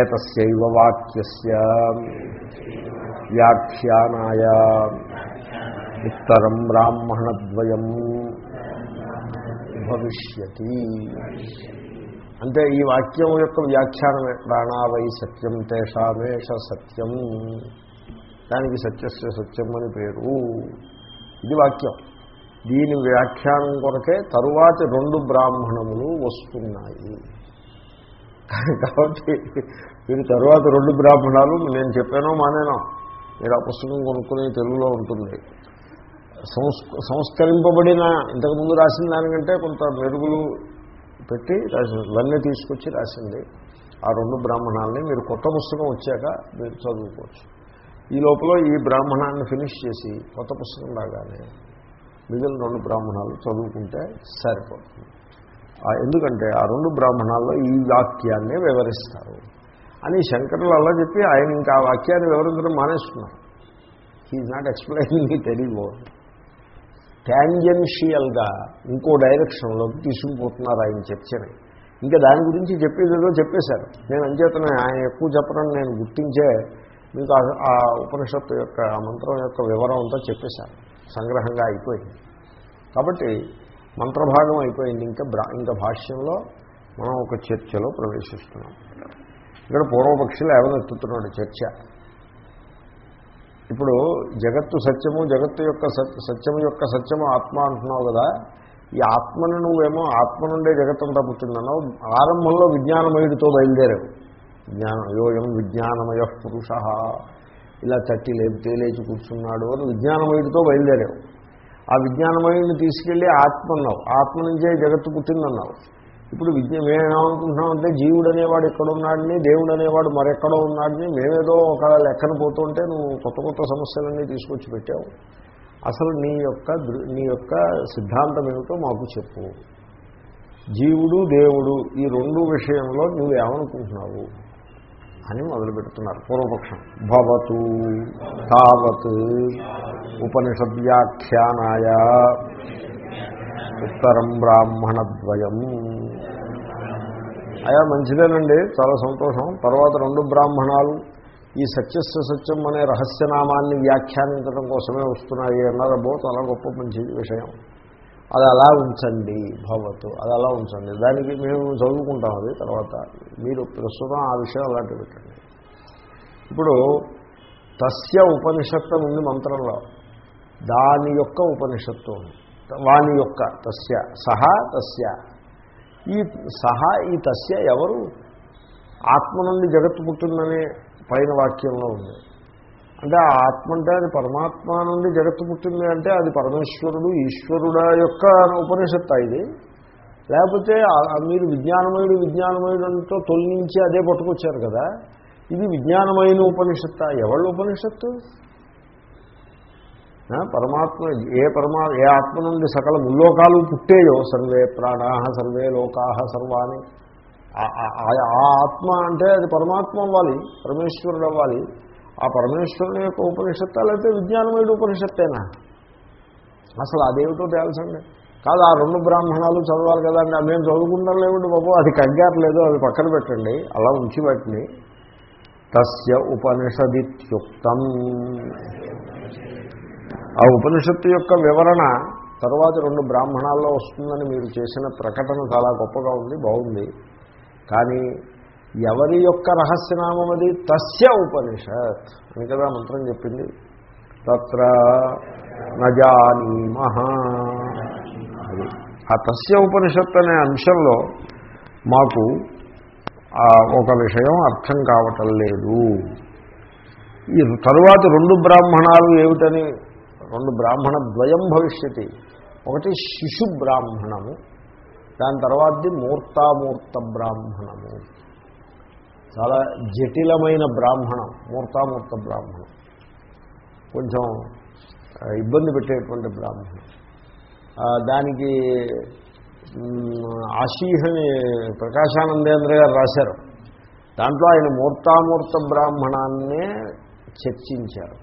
ఏతస్యవ వాక్యస్య వ్యాఖ్యానాయ. ఉత్తరం బ్రాహ్మణద్వయం. భవిష్యతి. అంటే ఈ వాక్యం యొక్క వ్యాఖ్యానమే ప్రాణావై సత్యం తేషామేష సత్యం. దానికి సత్యస్య సత్యం అని పేరు. ఇది వాక్యం. దీని వ్యాఖ్యానం కొరకే తరువాతి రెండు బ్రాహ్మణములు వస్తున్నాయి. కాబట్టి మీరు తరువాత రెండు బ్రాహ్మణాలు నేను చెప్పానో మానేనో. మీరు ఆ పుస్తకం కొనుక్కునే తెలుగులో ఉంటుంది. సంస్కరింపబడిన ఇంతకుముందు రాసిన దానికంటే కొంత మెరుగులు పెట్టి రాసి ఇవన్నీ తీసుకొచ్చి రాసింది. ఆ రెండు బ్రాహ్మణాలని మీరు కొత్త పుస్తకం వచ్చాక మీరు చదువుకోవచ్చు. ఈ లోపల ఈ బ్రాహ్మణాన్ని ఫినిష్ చేసి కొత్త పుస్తకం రాగానే మిగిలిన రెండు బ్రాహ్మణాలు చదువుకుంటే సరిపోతుంది. ఎందుకంటే ఆ రెండు బ్రాహ్మణాల్లో ఈ వాక్యాన్ని వివరిస్తారు. అని శంకరులు అలా చెప్పి ఆయన ఇంకా ఆ వాక్యాన్ని వివరించడం మానేస్తున్నారు. He's not explain it any ట్యాంజెన్షియల్గా ఇంకో డైరెక్షన్లోకి తీసుకుపోతున్నారు ఆయన చర్చని. ఇంకా దాని గురించి చెప్పేదేదో చెప్పేశారు. నేను అంచేతనే ఆయన ఎక్కువ చెప్పడం నేను గుర్తించే మీకు ఆ- ఆ ఉపనిషత్తు యొక్క ఆ మంత్రం యొక్క వివరం అంతా చెప్పేశాను సంగ్రహంగా అయిపోయింది. కాబట్టి మంత్రభాగం అయిపోయింది. ఇంకా బ్రా ఇంకా భాష్యంలో మనం ఒక చర్చలో ప్రవేశిస్తున్నాం. ఇక్కడ పూర్వపక్షులు ఏమనెత్తుతున్నాడు చర్చ? ఇప్పుడు జగత్తు సత్యము జగత్తు యొక్క సత్యము యొక్క సత్యము ఆత్మ అంటున్నావు కదా ఈ ఆత్మను నువ్వేమో ఆత్మ నుండే జగత్తంతా పుట్టిందన్నావు ఆరంభంలో విజ్ఞానమయుడితో బయలుదేరావు. జ్ఞానం యోయం విజ్ఞానమయ పురుష. ఇలా తట్టి లేపితే లేచి కూర్చున్నాడు అని విజ్ఞానమయుడితో బయలుదేరావు. ఆ విజ్ఞానమయుడిని తీసుకెళ్ళి ఆత్మ అన్నావు. ఆత్మ నుంచే జగత్తు పుట్టిందన్నావు. ఇప్పుడు విజ్ఞ మేమేమనుకుంటున్నామంటే జీవుడు అనేవాడు ఎక్కడున్నాడని దేవుడు అనేవాడు మరెక్కడో ఉన్నాడని మేమేదో ఒక లెక్కన పోతుంటే నువ్వు కొత్త కొత్త సమస్యలన్నీ తీసుకొచ్చి పెట్టావు. అసలు నీ యొక్క నీ యొక్క సిద్ధాంతం ఏమిటో మాకు చెప్పు. జీవుడు దేవుడు ఈ రెండు విషయంలో నువ్వు ఏమనుకుంటున్నావు అని మొదలు పెడుతున్నారు పూర్వపక్షం. భవతు తావత్ ఉపనిషద్వ్యాఖ్యానాయ ఉత్తరం బ్రాహ్మణద్వయం. అయా మంచిదేనండి చాలా సంతోషం. తర్వాత రెండు బ్రాహ్మణాలు ఈ సత్యస్య సత్యం అనే రహస్యనామాన్ని వ్యాఖ్యానించడం కోసమే వస్తున్నాయి అన్నారు. అబ్బో చాలా గొప్ప మంచి విషయం. అది అలా ఉంచండి భవతు అది అలా ఉంచండి. దానికి మేము చదువుకుంటాం అది తర్వాత. మీరు ప్రస్తుతం ఆ విషయం అలాంటి పెట్టండి. ఇప్పుడు తస్య ఉపనిషత్తు ఉంది మంత్రంలో. దాని యొక్క ఉపనిషత్తు ఉంది. వాని యొక్క తస్య సహా తస్య. ఈ సహా ఈ తస్య ఎవరు? ఆత్మ నుండి జగత్తు పుట్టిందనే పైన వాక్యంలో ఉంది. అంటే ఆ ఆత్మ అంటే అది పరమాత్మ నుండి జగత్తు పుట్టింది అంటే అది పరమేశ్వరుడు ఈశ్వరుడ యొక్క ఉపనిషత్తు ఇది. లేకపోతే మీరు విజ్ఞానమయుడు విజ్ఞానమయుడంతో తొలగించి అదే పట్టుకొచ్చారు కదా. ఇది విజ్ఞానమైన ఉపనిషత్త. ఎవళ్ళ ఉపనిషత్తు? పరమాత్మ ఏ పరమా ఏ ఆత్మ నుండి సకల ముల్లోకాలు పుట్టేయో సర్వే ప్రాణా సర్వే లోకా సర్వాణి ఆ- ఆత్మ అంటే అది పరమాత్మ అవ్వాలి పరమేశ్వరుడు అవ్వాలి. ఆ పరమేశ్వరుని యొక్క ఉపనిషత్తు లేకపోతే విజ్ఞానమైన ఉపనిషత్తేనా? అసలు అదేమిటో తేల్చండి. కాదు ఆ రెండు బ్రాహ్మణాలు చదవాలి కదండి మేము చదువుకుంటాం లేవండి బాబు అది కగ్గారలేదు అది పక్కన పెట్టండి అలా ఉంచి వాటిని తస్య ఉపనిషదిత్యుక్తం. ఆ ఉపనిషత్తు యొక్క వివరణ తరువాత రెండు బ్రాహ్మణాల్లో వస్తుందని మీరు చేసిన ప్రకటన చాలా గొప్పగా ఉంది బాగుంది. కానీ ఎవరి యొక్క రహస్యనామం అది? తస్య ఉపనిషత్ అని కదా మంత్రం చెప్పింది. తత్ర నజానీమహ అది ఆ తస్య ఉపనిషత్ అనే అంశంలో మాకు ఒక విషయం అర్థం కావటం లేదు. ఈ తరువాత రెండు బ్రాహ్మణాలు ఏమిటని రెండు బ్రాహ్మణ ద్వయం భవిష్యతి. ఒకటి శిశు బ్రాహ్మణము దాని తర్వాతది మూర్తామూర్త బ్రాహ్మణము. చాలా జటిలమైన బ్రాహ్మణం మూర్తామూర్త బ్రాహ్మణం. కొంచెం ఇబ్బంది పెట్టేటువంటి బ్రాహ్మణం. దానికి ఆశీహని ప్రకాశానందేంద్ర గారు రాశారు. దాంట్లో ఆయన మూర్తామూర్త బ్రాహ్మణాన్నే చర్చించారు.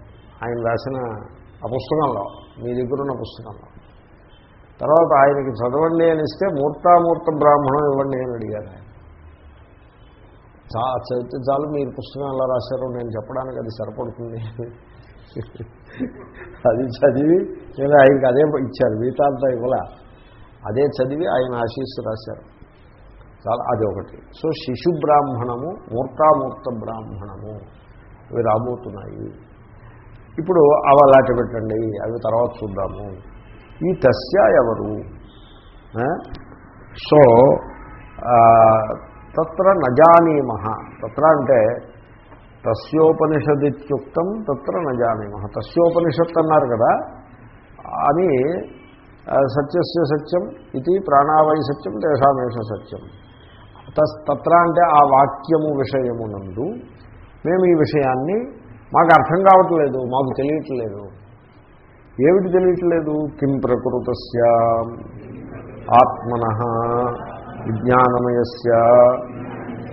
ఆయన రాసిన ఆ పుస్తకంలో మీ దగ్గర ఉన్న పుస్తకంలో. తర్వాత ఆయనకి చదవండి అని ఇస్తే మూర్తామూర్త బ్రాహ్మణం ఇవ్వండి అని అడిగారు ఆయన. చా చదివితే చాలు మీరు పుస్తకం ఎలా రాశారో నేను చెప్పడానికి అది సరిపడుతుంది. అది చదివి నేను ఆయనకి అదే ఇచ్చారు మిగతాంతా ఇవ్వాల. అదే చదివి ఆయన ఆశీస్సు రాశారు. చాలా అది ఒకటి. సో శిశు బ్రాహ్మణము మూర్తామూర్త బ్రాహ్మణము అవి రాబోతున్నాయి. ఇప్పుడు అవి అలాంటి పెట్టండి అవి తర్వాత చూద్దాము. ఈ తస్య ఎవరు? సో తత్ర నజానీమహ. తత్ర అంటే తస్యోపనిషదిత్యుక్తం తత్ర నజానీమహ. తస్యోపనిషత్ అన్నారు కదా అని సత్యస్య సత్యం ఇది ప్రాణావై సత్యం దేశామేష సత్యం. తస్ తత్ర అంటే ఆ వాక్యము విషయమునందు మేము ఈ విషయాన్ని మాకు అర్థం కావట్లేదు మాకు తెలియట్లేదు. ఏమిటి తెలియట్లేదు? కిం ప్రకృతస్య? ఆత్మన విజ్ఞానమయస్య?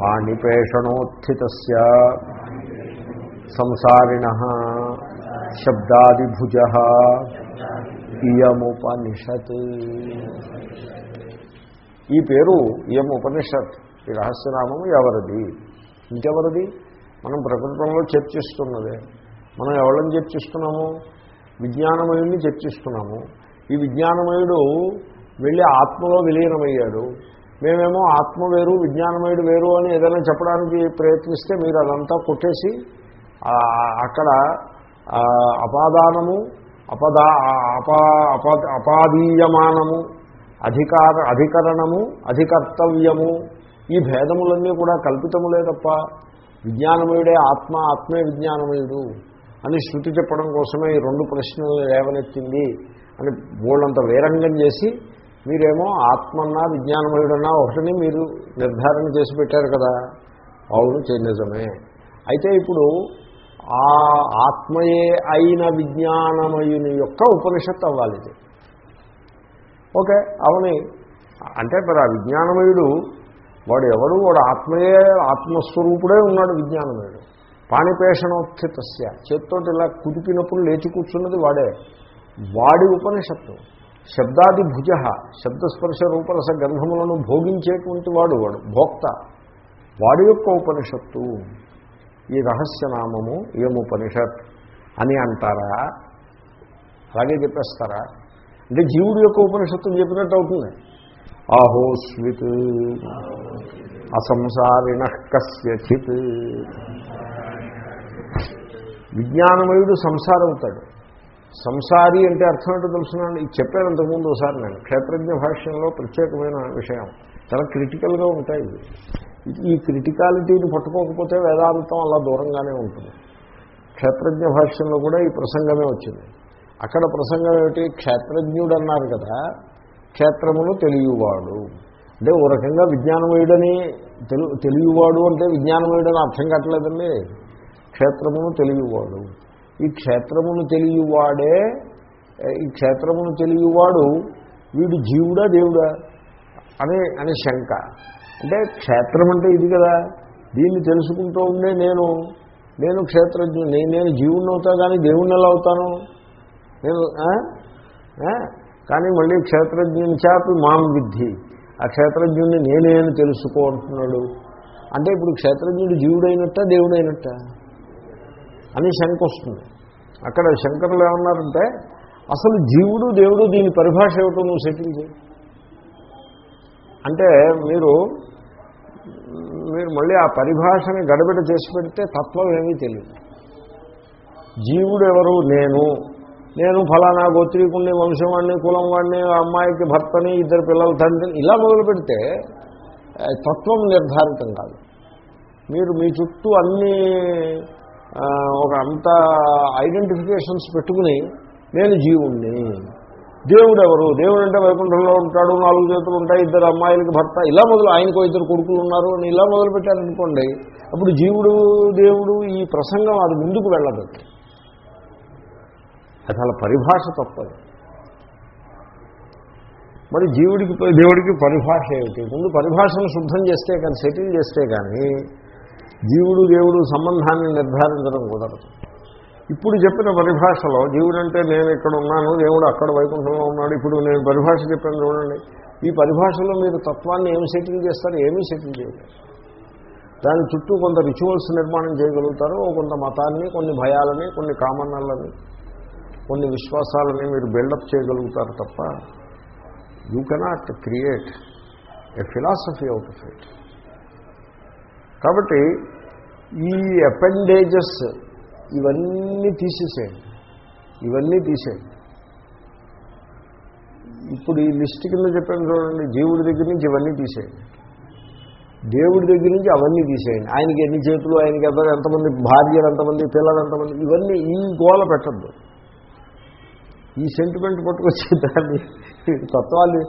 పాణిపేషణోత్థిత సంసారిణ శబ్దాదిభుజ? ఇయముపనిషత్. ఈ పేరు ఇయముపనిషత్. ఈ రహస్యనామము ఎవరిది? ఇంకెవరిది? మనం ప్రకృతంలో చర్చిస్తున్నదే. మనం ఎవరిని చర్చిస్తున్నాము? విజ్ఞానమయుడిని చర్చిస్తున్నాము. ఈ విజ్ఞానమయుడు వెళ్ళి ఆత్మలో విలీనమయ్యాడు. మేమేమో ఆత్మ వేరు విజ్ఞానమయుడు వేరు అని ఏదైనా చెప్పడానికి ప్రయత్నిస్తే మీరు అదంతా కొట్టేసి అక్కడ అపాదానము అపదా అపా అప అపాదీయమానము అధికార అధికరణము అధికర్తవ్యము ఈ భేదములన్నీ కూడా కల్పితములే తప్ప విజ్ఞానమయుడే ఆత్మ ఆత్మే విజ్ఞానమయుడు అని శృతి చెప్పడం కోసమే ఈ రెండు ప్రశ్నలు లేవనెత్తింది అని బోళ్ళంత వేరంగం చేసి మీరేమో ఆత్మన్నా విజ్ఞానమయుడన్నా ఒకటిని మీరు నిర్ధారణ చేసి పెట్టారు కదా. అవును చే- నిజమే. అయితే ఇప్పుడు ఆ ఆత్మయే అయిన విజ్ఞానమయుని యొక్క ఉపనిషత్తు అవ్వాలి ఇది. ఓకే అవని. అంటే మరి ఆ విజ్ఞానమయుడు వాడు ఎవడు వాడు ఆత్మయే ఆత్మస్వరూపుడే ఉన్నాడు విజ్ఞానమేడు పాణిపేషణోత్థితస్య. చేత్తోటి ఇలా కుదిపినప్పుడు లేచి కూర్చున్నది వాడే. వాడి ఉపనిషత్తు. శబ్దాది భుజ శబ్దస్పర్శ రూపరస గంధములను భోగించేటువంటి వాడు వాడు భోక్త. వాడి యొక్క ఉపనిషత్తు. ఈ రహస్యనామము ఏముపనిషత్ అని అంటారా? అలాగే చెప్పేస్తారా? అంటే జీవుడి యొక్క ఉపనిషత్తు చెప్పినట్టు అవుతుంది. ఆహోస్విత్. అసంసారిణ కస్యచిత్. విజ్ఞానమయుడు సంసారం అవుతాడు సంసారి అంటే అర్థం ఏంటో తెలుసునండి. ఇది చెప్పాను అంతకుముందు ఒకసారి నేను. క్షేత్రజ్ఞ భాష్యంలో ప్రత్యేకమైన విషయం. చాలా క్రిటికల్గా ఉంటాయి ఈ క్రిటికాలిటీని పట్టుకోకపోతే వేదాంతం అలా దూరంగానే ఉంటుంది. క్షేత్రజ్ఞ భాష్యంలో కూడా ఈ ప్రసంగమే వచ్చింది. అక్కడ ప్రసంగం ఏమిటి? క్షేత్రజ్ఞుడు అన్నారు కదా. క్షేత్రమును తెలియవాడు. అంటే ఓ రకంగా విజ్ఞానమయుడని తెలు తెలియవాడు అంటే విజ్ఞానమయుడని అర్థం కావట్లేదండి. క్షేత్రమును తెలియవాడు. ఈ క్షేత్రమును తెలియవాడే ఈ క్షేత్రమును తెలియవాడు వీడు జీవుడా దేవుడా అనే అనే శంక. అంటే క్షేత్రం అంటే ఇది కదా. దీన్ని తెలుసుకుంటూ ఉండే నేను నేను క్షేత్రజ్ఞ నేను జీవుని అవుతా కానీ దేవుణ్ణి ఎలా అవుతాను? నేను కానీ మళ్ళీ క్షేత్రజ్ఞుని చాపి మాం విద్ధి. ఆ క్షేత్రజ్ఞుడిని నేనే అని తెలుసుకో అంటున్నాడు. అంటే ఇప్పుడు క్షేత్రజ్ఞుడు జీవుడైనట్ట దేవుడైనట్ట? అని శంక వస్తుంది. అక్కడ శంకరులు ఏమన్నారంటే అసలు జీవుడు దేవుడు దీని పరిభాష ఏమిటో నువ్వు సెటిల్ చేయి. అంటే మీరు మీరు మళ్ళీ ఆ పరిభాషని గడబిడ చేసి పెడితే తత్వం ఏమీ తెలియదు. జీవుడు ఎవరు? నేను. నేను ఫలానా గోత్రీకుణ్ణి వంశం వాడిని కులం వాడిని అమ్మాయికి భర్తని ఇద్దరు పిల్లల తండ్రిని ఇలా మొదలు పెడితే తత్వం నిర్ధారితం కాదు. మీరు మీ చుట్టూ అన్ని ఒక అంత ఐడెంటిఫికేషన్స్ పెట్టుకుని నేను జీవుణ్ణి. దేవుడు ఎవరు దేవుడు అంటే వైకుంఠంలో ఉంటాడు నాలుగు చేతులు ఉంటాయి ఇద్దరు అమ్మాయిలకి భర్త ఇలా మొదలు ఆయనకో ఇద్దరు కొడుకులు ఉన్నారు అని ఇలా మొదలు పెట్టారనుకోండి అప్పుడు జీవుడు దేవుడు ఈ ప్రసంగం అది ముందుకు వెళ్ళదు. అది పరిభాష తప్పదు మరి జీవుడికి దేవుడికి పరిభాష ఏమిటి? ముందు పరిభాషను శుద్ధం చేస్తే కానీ సెటిల్ చేస్తే కానీ జీవుడు దేవుడు సంబంధాన్ని నిర్ధారించడం కుదరదు. ఇప్పుడు చెప్పిన పరిభాషలో జీవుడు అంటే నేను ఇక్కడ ఉన్నాను దేవుడు అక్కడ వైకుంఠంలో ఉన్నాడు ఇప్పుడు నేను పరిభాష చెప్పాను చూడండి. ఈ పరిభాషలో మీరు తత్వాన్ని ఏమి సెటిల్ చేస్తారు ఏమీ సెటిల్ చేయలేరు. దాని చుట్టూ కొంత రిచువల్స్ నిర్మాణం చేయగలుగుతారు కొంత మతాన్ని కొన్ని భయాలని కొన్ని కామన్నలని కొన్ని విశ్వాసాలని మీరు బిల్డప్ చేయగలుగుతారు తప్ప you cannot create a philosophy out of it. కాబట్టి ఈ అపెండేజెస్ ఇవన్నీ తీసేసేయండి. ఇవన్నీ తీసేయండి. ఇప్పుడు ఈ లిస్ట్ కింద చెప్పాను చూడండి జీవుడి దగ్గర నుంచి ఇవన్నీ తీసేయండి. దేవుడి దగ్గర నుంచి అవన్నీ తీసేయండి. ఆయనకి ఎన్ని చేతులు ఆయనకి ఎంత ఎంతమంది భార్యలు ఎంతమంది పిల్లలు ఎంతమంది ఇవన్నీ ఈ గోల పెట్టద్దు. ఈ సెంటిమెంట్ పట్టుకొచ్చే దాన్ని తత్వాలు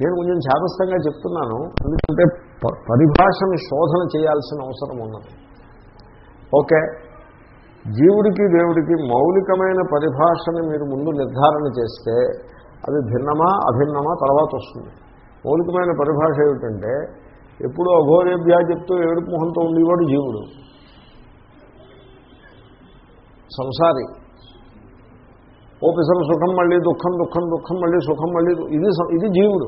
నేను కొంచెం శాపస్థంగా చెప్తున్నాను. ఎందుకంటే ప- పరిభాషను శోధన చేయాల్సిన అవసరం ఉన్నది. ఓకే? జీవుడికి దేవుడికి మౌలికమైన పరిభాషను మీరు ముందు నిర్ధారణ చేస్తే అది భిన్నమా అభిన్నమా తర్వాత వస్తుంది. మౌలికమైన పరిభాష ఏమిటంటే ఎప్పుడూ అఘోరేభ్యా చెప్తూ ఏడుపు మొహంతో ఉండేవాడు జీవుడు. సంసారి. ఓపిసలు సుఖం మళ్ళీ దుఃఖం దుఃఖం దుఃఖం మళ్ళీ సుఖం మళ్ళీ ఇది ఇది జీవుడు.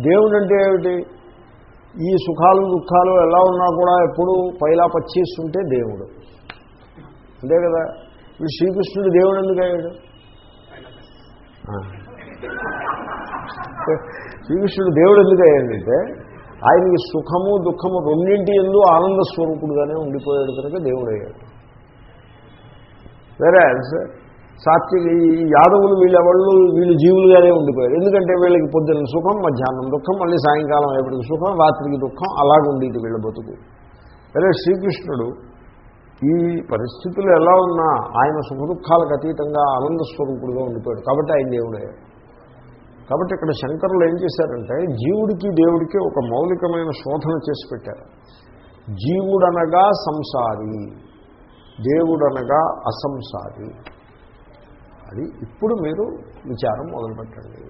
దేవుడు అంటే ఏమిటి? ఈ సుఖాలు దుఃఖాలు ఎలా ఉన్నా కూడా ఎప్పుడు పైలా పచ్చేస్తుంటే దేవుడు. అంతే కదా? ఇప్పుడు శ్రీకృష్ణుడు దేవుడు ఎందుకు అయ్యాడు? శ్రీకృష్ణుడు దేవుడు ఎందుకు అయ్యాడంటే ఆయనకి సుఖము దుఃఖము రెండింటి ఎందు ఆనంద స్వరూపుడుగానే ఉండిపోయాడు కనుక దేవుడు అయ్యాడు. వేరే సాత్విక ఈ యాదవులు వీళ్ళెవళ్ళు వీళ్ళు జీవులుగానే ఉండిపోయారు. ఎందుకంటే వీళ్ళకి పొద్దున్న సుఖం మధ్యాహ్నం దుఃఖం మళ్ళీ సాయంకాలం అయ్యేప్పటికి సుఖం రాత్రికి దుఃఖం అలాగ ఉండేది వీళ్ళ బతుకు. వేరే శ్రీకృష్ణుడు ఈ పరిస్థితులు ఎలా ఉన్నా ఆయన సుఖ దుఃఖాలకు అతీతంగా ఆనంద స్వరూపుడుగా ఉండిపోయాడు. కాబట్టి ఆయన దేవుడయ్యాడు కాబట్టి ఇక్కడ శంకరులు ఏం చేశారంటే జీవుడికి దేవుడికి ఒక మౌలికమైన శోధన చేసి పెట్టారు. జీవుడనగా సంసారి. దేవుడనగా అసంసారి. అది ఇప్పుడు మీరు విచారం మొదలుపెట్టండి.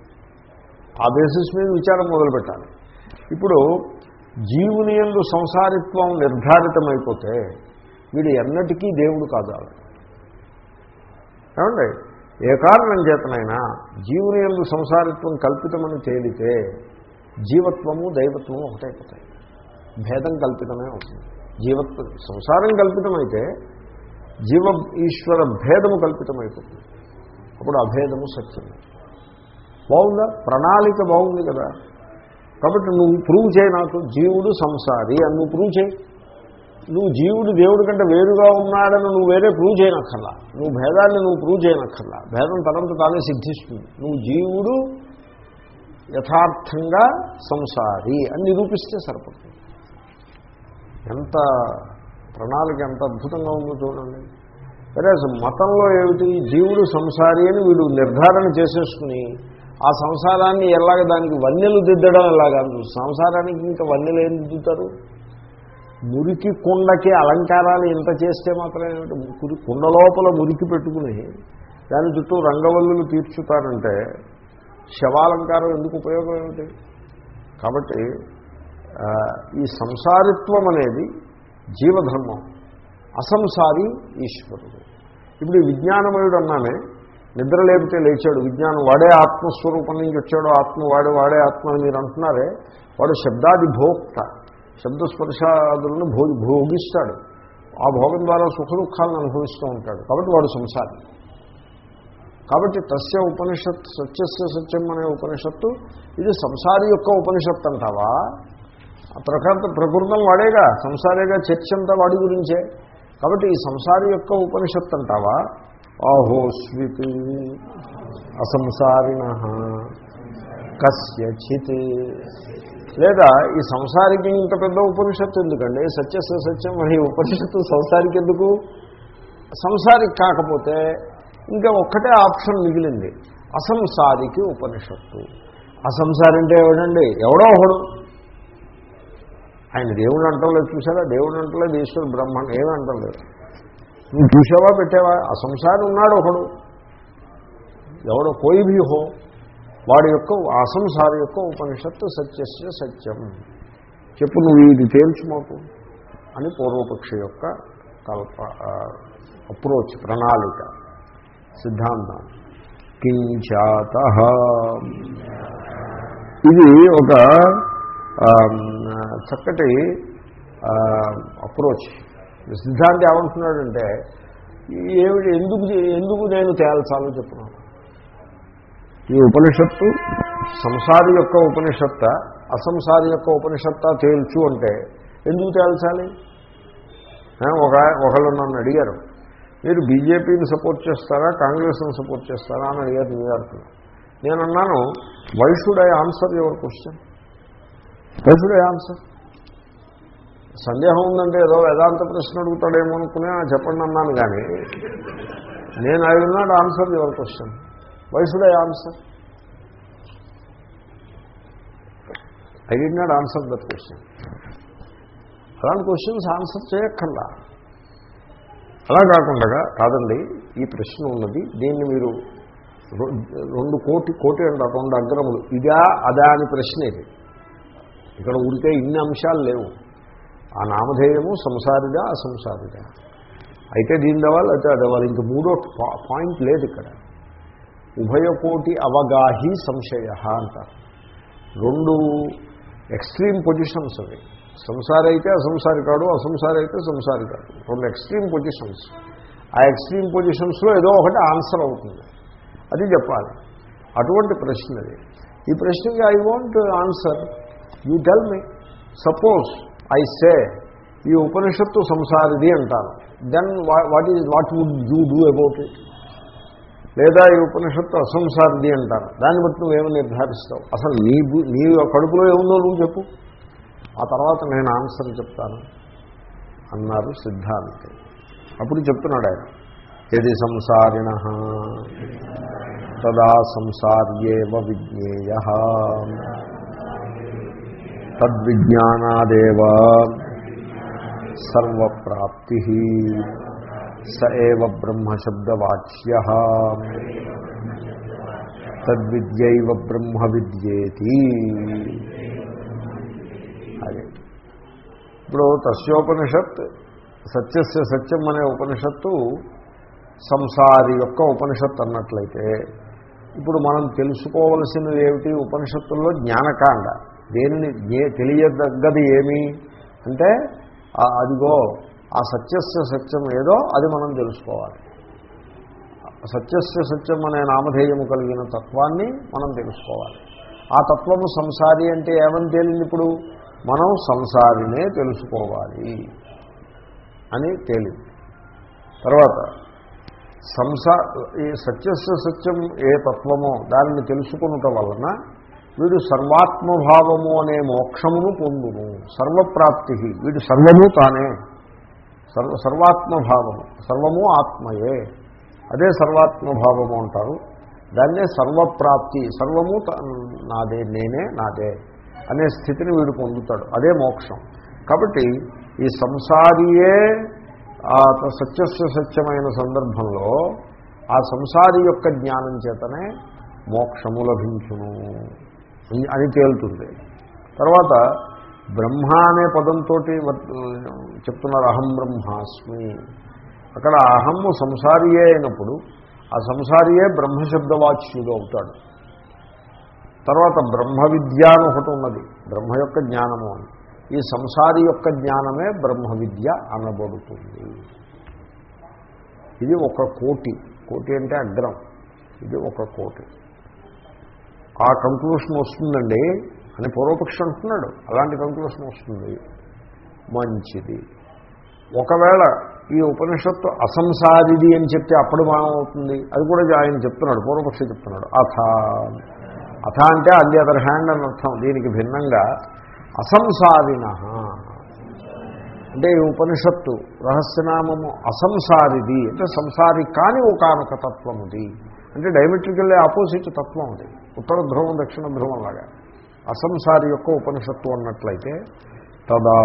ఆ బేసిస్ మీద విచారం మొదలుపెట్టాలి. ఇప్పుడు జీవుని ఎందు సంసారిత్వం నిర్ధారితమైపోతే వీడు ఎన్నటికీ దేవుడు కాదాలి ఏమండి? ఏ కారణం చేతనైనా జీవుని ఎందు సంసారిత్వం కల్పితమని తేలితే జీవత్వము దైవత్వము ఒకటైపోతాయి. భేదం కల్పితమే అవుతుంది. జీవత్వం సంసారం కల్పితమైతే జీవ ఈశ్వర భేదము కల్పితమైపోతుంది. అప్పుడు అభేదము సత్యం. బాగుందా? ప్రణాళిక బాగుంది కదా. కాబట్టి నువ్వు ప్రూవ్ చేయి నాకు జీవుడు సంసారి అని నువ్వు ప్రూవ్ చేయి. నువ్వు జీవుడు దేవుడి కంటే వేరుగా ఉన్నాడని నువ్వు వేరే ప్రూవ్ చేయనక్కర్లా. నువ్వు భేదాన్ని నువ్వు ప్రూవ్ చేయనక్కర్లా. భేదం తనంత తానే సిద్ధిస్తుంది. నువ్వు జీవుడు యథార్థంగా సంసారి అని నిరూపిస్తే సరిపడుతుంది ఎంత ప్రణాళిక ఎంత అద్భుతంగా ఉందో చూడండి. సరే మతంలో ఏమిటి? జీవుడు సంసారి అని వీడు నిర్ధారణ చేసేసుకుని ఆ సంసారాన్ని ఎలాగ దానికి వన్నెలు దిద్దడం ఎలాగా? సంసారానికి ఇంకా వన్నెలు ఏం దిద్దుతారు? మురికి కుండకి అలంకారాలు ఇంత చేస్తే మాత్రం ఏమిటి? కుండ లోపల మురికి పెట్టుకుని దాని చుట్టూ రంగవల్లులు తీర్చుతారంటే శవాలంకారం ఎందుకు ఉపయోగం ఏమిటి? కాబట్టి ఈ సంసారిత్వం అనేది జీవధర్మం. అసంసారి ఈశ్వరుడు. ఇప్పుడు ఈ విజ్ఞానమయుడు అన్నానే నిద్ర లేపితే లేచాడు. విజ్ఞానం వాడే ఆత్మస్వరూపం నుంచి వచ్చాడు. ఆత్మ వాడే వాడే ఆత్మ అని మీరు అంటున్నారే వాడు శబ్దాది భోక్త. శబ్దస్పర్శాదులను భో భోగిస్తాడు. ఆ భోగం ద్వారా సుఖ దుఃఖాలను అనుభవిస్తూ ఉంటాడు. కాబట్టి వాడు సంసారి. కాబట్టి తస్య ఉపనిషత్ సత్యస్య సత్యం అనే ఉపనిషత్తు ఇది సంసారి యొక్క ఉపనిషత్తు అంటావా? ప్రకృత ప్రకృతం వాడేగా సంసారేగా చర్చ అంతా వాడి గురించే. కాబట్టి ఈ సంసారి యొక్క ఉపనిషత్తు అంటావా ఆహోస్విత్ అసంసారిణ కస్యచిత్. లేదా ఈ సంసారికి ఇంత పెద్ద ఉపనిషత్తు ఎందుకండి? సత్య సత్యం మరి ఉపనిషత్తు సంసారికి ఎందుకు? సంసారికి కాకపోతే ఇంకా ఒక్కటే ఆప్షన్ మిగిలింది. అసంసారికి ఉపనిషత్తు. అసంసారి అంటే ఎవడండి? ఎవడో ఒకడు. ఆయన దేవుడు అంటలేదు చూసారా దేవుడు అంటలేదు ఈశ్వరు బ్రహ్మం ఏమీ అంటలేదు నువ్వు చూసావా పెట్టావా? అసంసారి ఉన్నాడు ఒకడు. ఎవడో కోయి భీ హో వాడి యొక్క అసంసారి యొక్క ఉపనిషత్తు సత్యస్య సత్యం. చెప్పు నువ్వు ఇది తేల్చు మాకు అని పూర్వపక్షి యొక్క కల్ప అప్రోచ్ ప్రణాళిక సిద్ధాంతం. కించాత. ఇది ఒక చక్కటి అప్రోచ్ సిద్ధాంతి ఏమంటున్నాడంటే ఏమిటి ఎందుకు ఎందుకు నేను తేల్చాలో చెప్తున్నాను ఈ ఉపనిషత్తు సంసారి యొక్క ఉపనిషత్త అసంసారి యొక్క ఉపనిషత్త తేల్చు అంటే ఎందుకు తేల్చాలి? ఒక ఒకళ్ళు నన్ను అడిగారు మీరు బీజేపీని సపోర్ట్ చేస్తారా కాంగ్రెస్ని సపోర్ట్ చేస్తారా అని అడిగారు న్యూయార్క్లో నేనన్నాను why should I answer your question? Why answer సందేహం ఉందంటే ఏదో వేదాంత ప్రశ్న అడుగుతాడేమో అనుకునే చెప్పండి అన్నాను కానీ నేను I will not answer your question why should I answer I did not answer that question అలాంటి క్వశ్చన్స్ ఆన్సర్ చేయక్కర్లా. అలా కాకుండా కాదండి ఈ ప్రశ్న ఉన్నది దీన్ని మీరు రెండు కోటి కోటి అంటారు రెండు అగ్రములు. ఇదా అదా అని ప్రశ్న ఇది ఇక్కడ ఉంటే ఇన్ని అంశాలు లేవు. ఆ నామధేయము సంసారిదా అసంసారిదా? అయితే దీని దవాలి అయితే అదవాలి ఇంక మూడో పాయింట్ లేదు ఇక్కడ. ఉభయకోటి అవగాహి సంశయ అంటారు. రెండు ఎక్స్ట్రీమ్ పొజిషన్స్ అవి. సంసారి అయితే అసంసారి కాడు అసంసారి అయితే సంసారి కాడు. రెండు ఎక్స్ట్రీమ్ పొజిషన్స్. ఆ ఎక్స్ట్రీమ్ పొజిషన్స్లో ఏదో ఒకటి ఆన్సర్ అవుతుంది. అది చెప్పాలి. అటువంటి ప్రశ్న అది ఈ ప్రశ్నకి I want answer you tell me suppose I say ఈ ఉపనిషత్తు సంసారిది అంటాను. Then what is what would you do about it లేదా ఈ ఉపనిషత్తు అసంసారిది అంటారు దాన్ని బట్టి నువ్వేమో నిర్ధారిస్తావు? అసలు నీ నీ కడుపులో ఏముందో నువ్వు చెప్పు. ఆ తర్వాత నేను ఆన్సర్ చెప్తాను. అన్నారు సిద్ధాంతి. అప్పుడు చెప్తున్నాడు ఆయన. యది సంసారిణ తదా సంసార్యేవ విజ్ఞేయ. తద్విజ్ఞానాదేవ సర్వప్రాప్తి స ఏవ బ్రహ్మశబ్దవాచ్య తద్విద్యైవ బ్రహ్మ విద్యేతి అదే. ఇప్పుడు తస్యోపనిషత్ సత్యస్య సత్యం అనే ఉపనిషత్తు సంసారి యొక్క ఉపనిషత్తు అన్నట్లయితే ఇప్పుడు మనం తెలుసుకోవలసినది ఏమిటి ఉపనిషత్తుల్లో? జ్ఞానకాండ. దేనిని తెలియదగ్గది ఏమి? అంటే అదిగో ఆ సత్యస్య సత్యం ఏదో అది మనం తెలుసుకోవాలి. సత్యస్య సత్యం అనే నామధేయము కలిగిన తత్వాన్ని మనం తెలుసుకోవాలి. ఆ తత్వము సంసారి అంటే ఏమని తేలింది ఇప్పుడు? మనం సంసారినే తెలుసుకోవాలి అని తేలింది. తర్వాత సంసా ఈ సత్యస్య సత్యం ఏ తత్వమో దానిని తెలుసుకునుట వలన వీడు సర్వాత్మభావము అనే మోక్షమును పొందును సర్వప్రాప్తి. వీడు సర్వము తానే. సర్వ సర్వాత్మభావము. సర్వము ఆత్మయే. అదే సర్వాత్మభావము అంటారు. దాన్నే సర్వప్రాప్తి. సర్వము త- నాదే నేనే నాదే అనే స్థితిని వీడు పొందుతాడు. అదే మోక్షం. కాబట్టి ఈ సంసారియే సత్యస్వ సత్యస్య సత్యమైన సందర్భంలో ఆ సంసారి యొక్క జ్ఞానం చేతనే మోక్షము లభించును. అని- తేలుతుంది. తర్వాత బ్రహ్మ అనే పదంతో చెప్తున్నారు అహం బ్రహ్మాస్మి. అక్కడ అహమ్ము సంసారియే అయినప్పుడు ఆ సంసారియే బ్రహ్మశబ్దవాచ్యుడు అవుతాడు. తర్వాత బ్రహ్మ విద్య అని ఒకటి ఉన్నది బ్రహ్మ యొక్క జ్ఞానము అని. ఈ సంసారి యొక్క జ్ఞానమే బ్రహ్మ విద్య అనబడుతుంది. ఇది ఒక కోటి. కోటి అంటే అగ్రం. ఇది ఒక కోటి. ఆ కంక్లూషన్ వస్తుందండి అని పూర్వపక్షి అంటున్నాడు. అలాంటి కంక్లూషన్ వస్తుంది. మంచిది. ఒకవేళ ఈ ఉపనిషత్తు అసంసారిది అని చెప్తే అప్పుడు మానవుతుంది అది కూడా ఆయన చెప్తున్నాడు పూర్వపక్షి చెప్తున్నాడు. అథ. అథ అంటే అది అదర్ హ్యాండ్ అని అర్థం. దీనికి భిన్నంగా అసంసారిన. అంటే ఈ ఉపనిషత్తు రహస్యనామము అసంసారిది. అంటే సంసారి కాని ఒకనొక తత్వం తత్వముది. అంటే డైమెట్రికల్లీ ఆపోజిట్ తత్వం అది. ఉత్తర ధ్రువం దక్షిణ ధ్రువం లాగా. అసంసారి యొక్క ఉపనిషత్తు అన్నట్లయితే తదా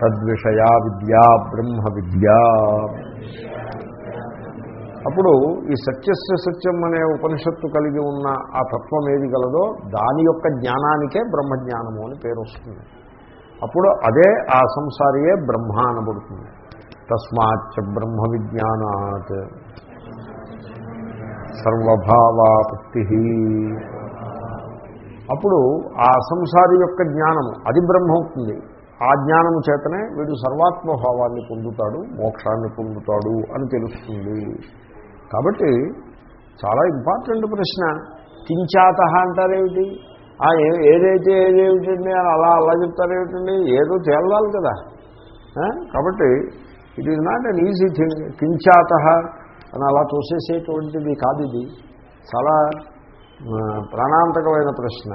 తద్విషయా విద్యా బ్రహ్మ విద్యా. అప్పుడు ఈ సత్యస్య సత్యం అనే ఉపనిషత్తు కలిగి ఉన్న ఆ తత్వం ఏది గలదో దాని యొక్క జ్ఞానానికే బ్రహ్మజ్ఞానము అని పేరు వస్తుంది. అప్పుడు అదే ఆ సంసారియే బ్రహ్మ అనబడుతుంది తస్మాచ్చ బ్రహ్మ విజ్ఞానాత్. సర్వభావాపత్తి అప్పుడు ఆ సంసారి యొక్క జ్ఞానము అది బ్రహ్మ అవుతుంది ఆ జ్ఞానము చేతనే వీడు సర్వాత్మభావాన్ని పొందుతాడు మోక్షాన్ని పొందుతాడు అని తెలుస్తుంది. కాబట్టి చాలా ఇంపార్టెంట్ ప్రశ్న. కించాత అంటారేమిటి ఆ ఏ- ఏదైతే ఏదేమిటండి అని అలా అలా చెప్తారేమిటండి ఏదో తేలాలి కదా. కాబట్టి it is not an easy thing కించాత అని అలా చూసేసేటువంటిది కాదు ఇది. చాలా ప్రాణాంతకమైన ప్రశ్న.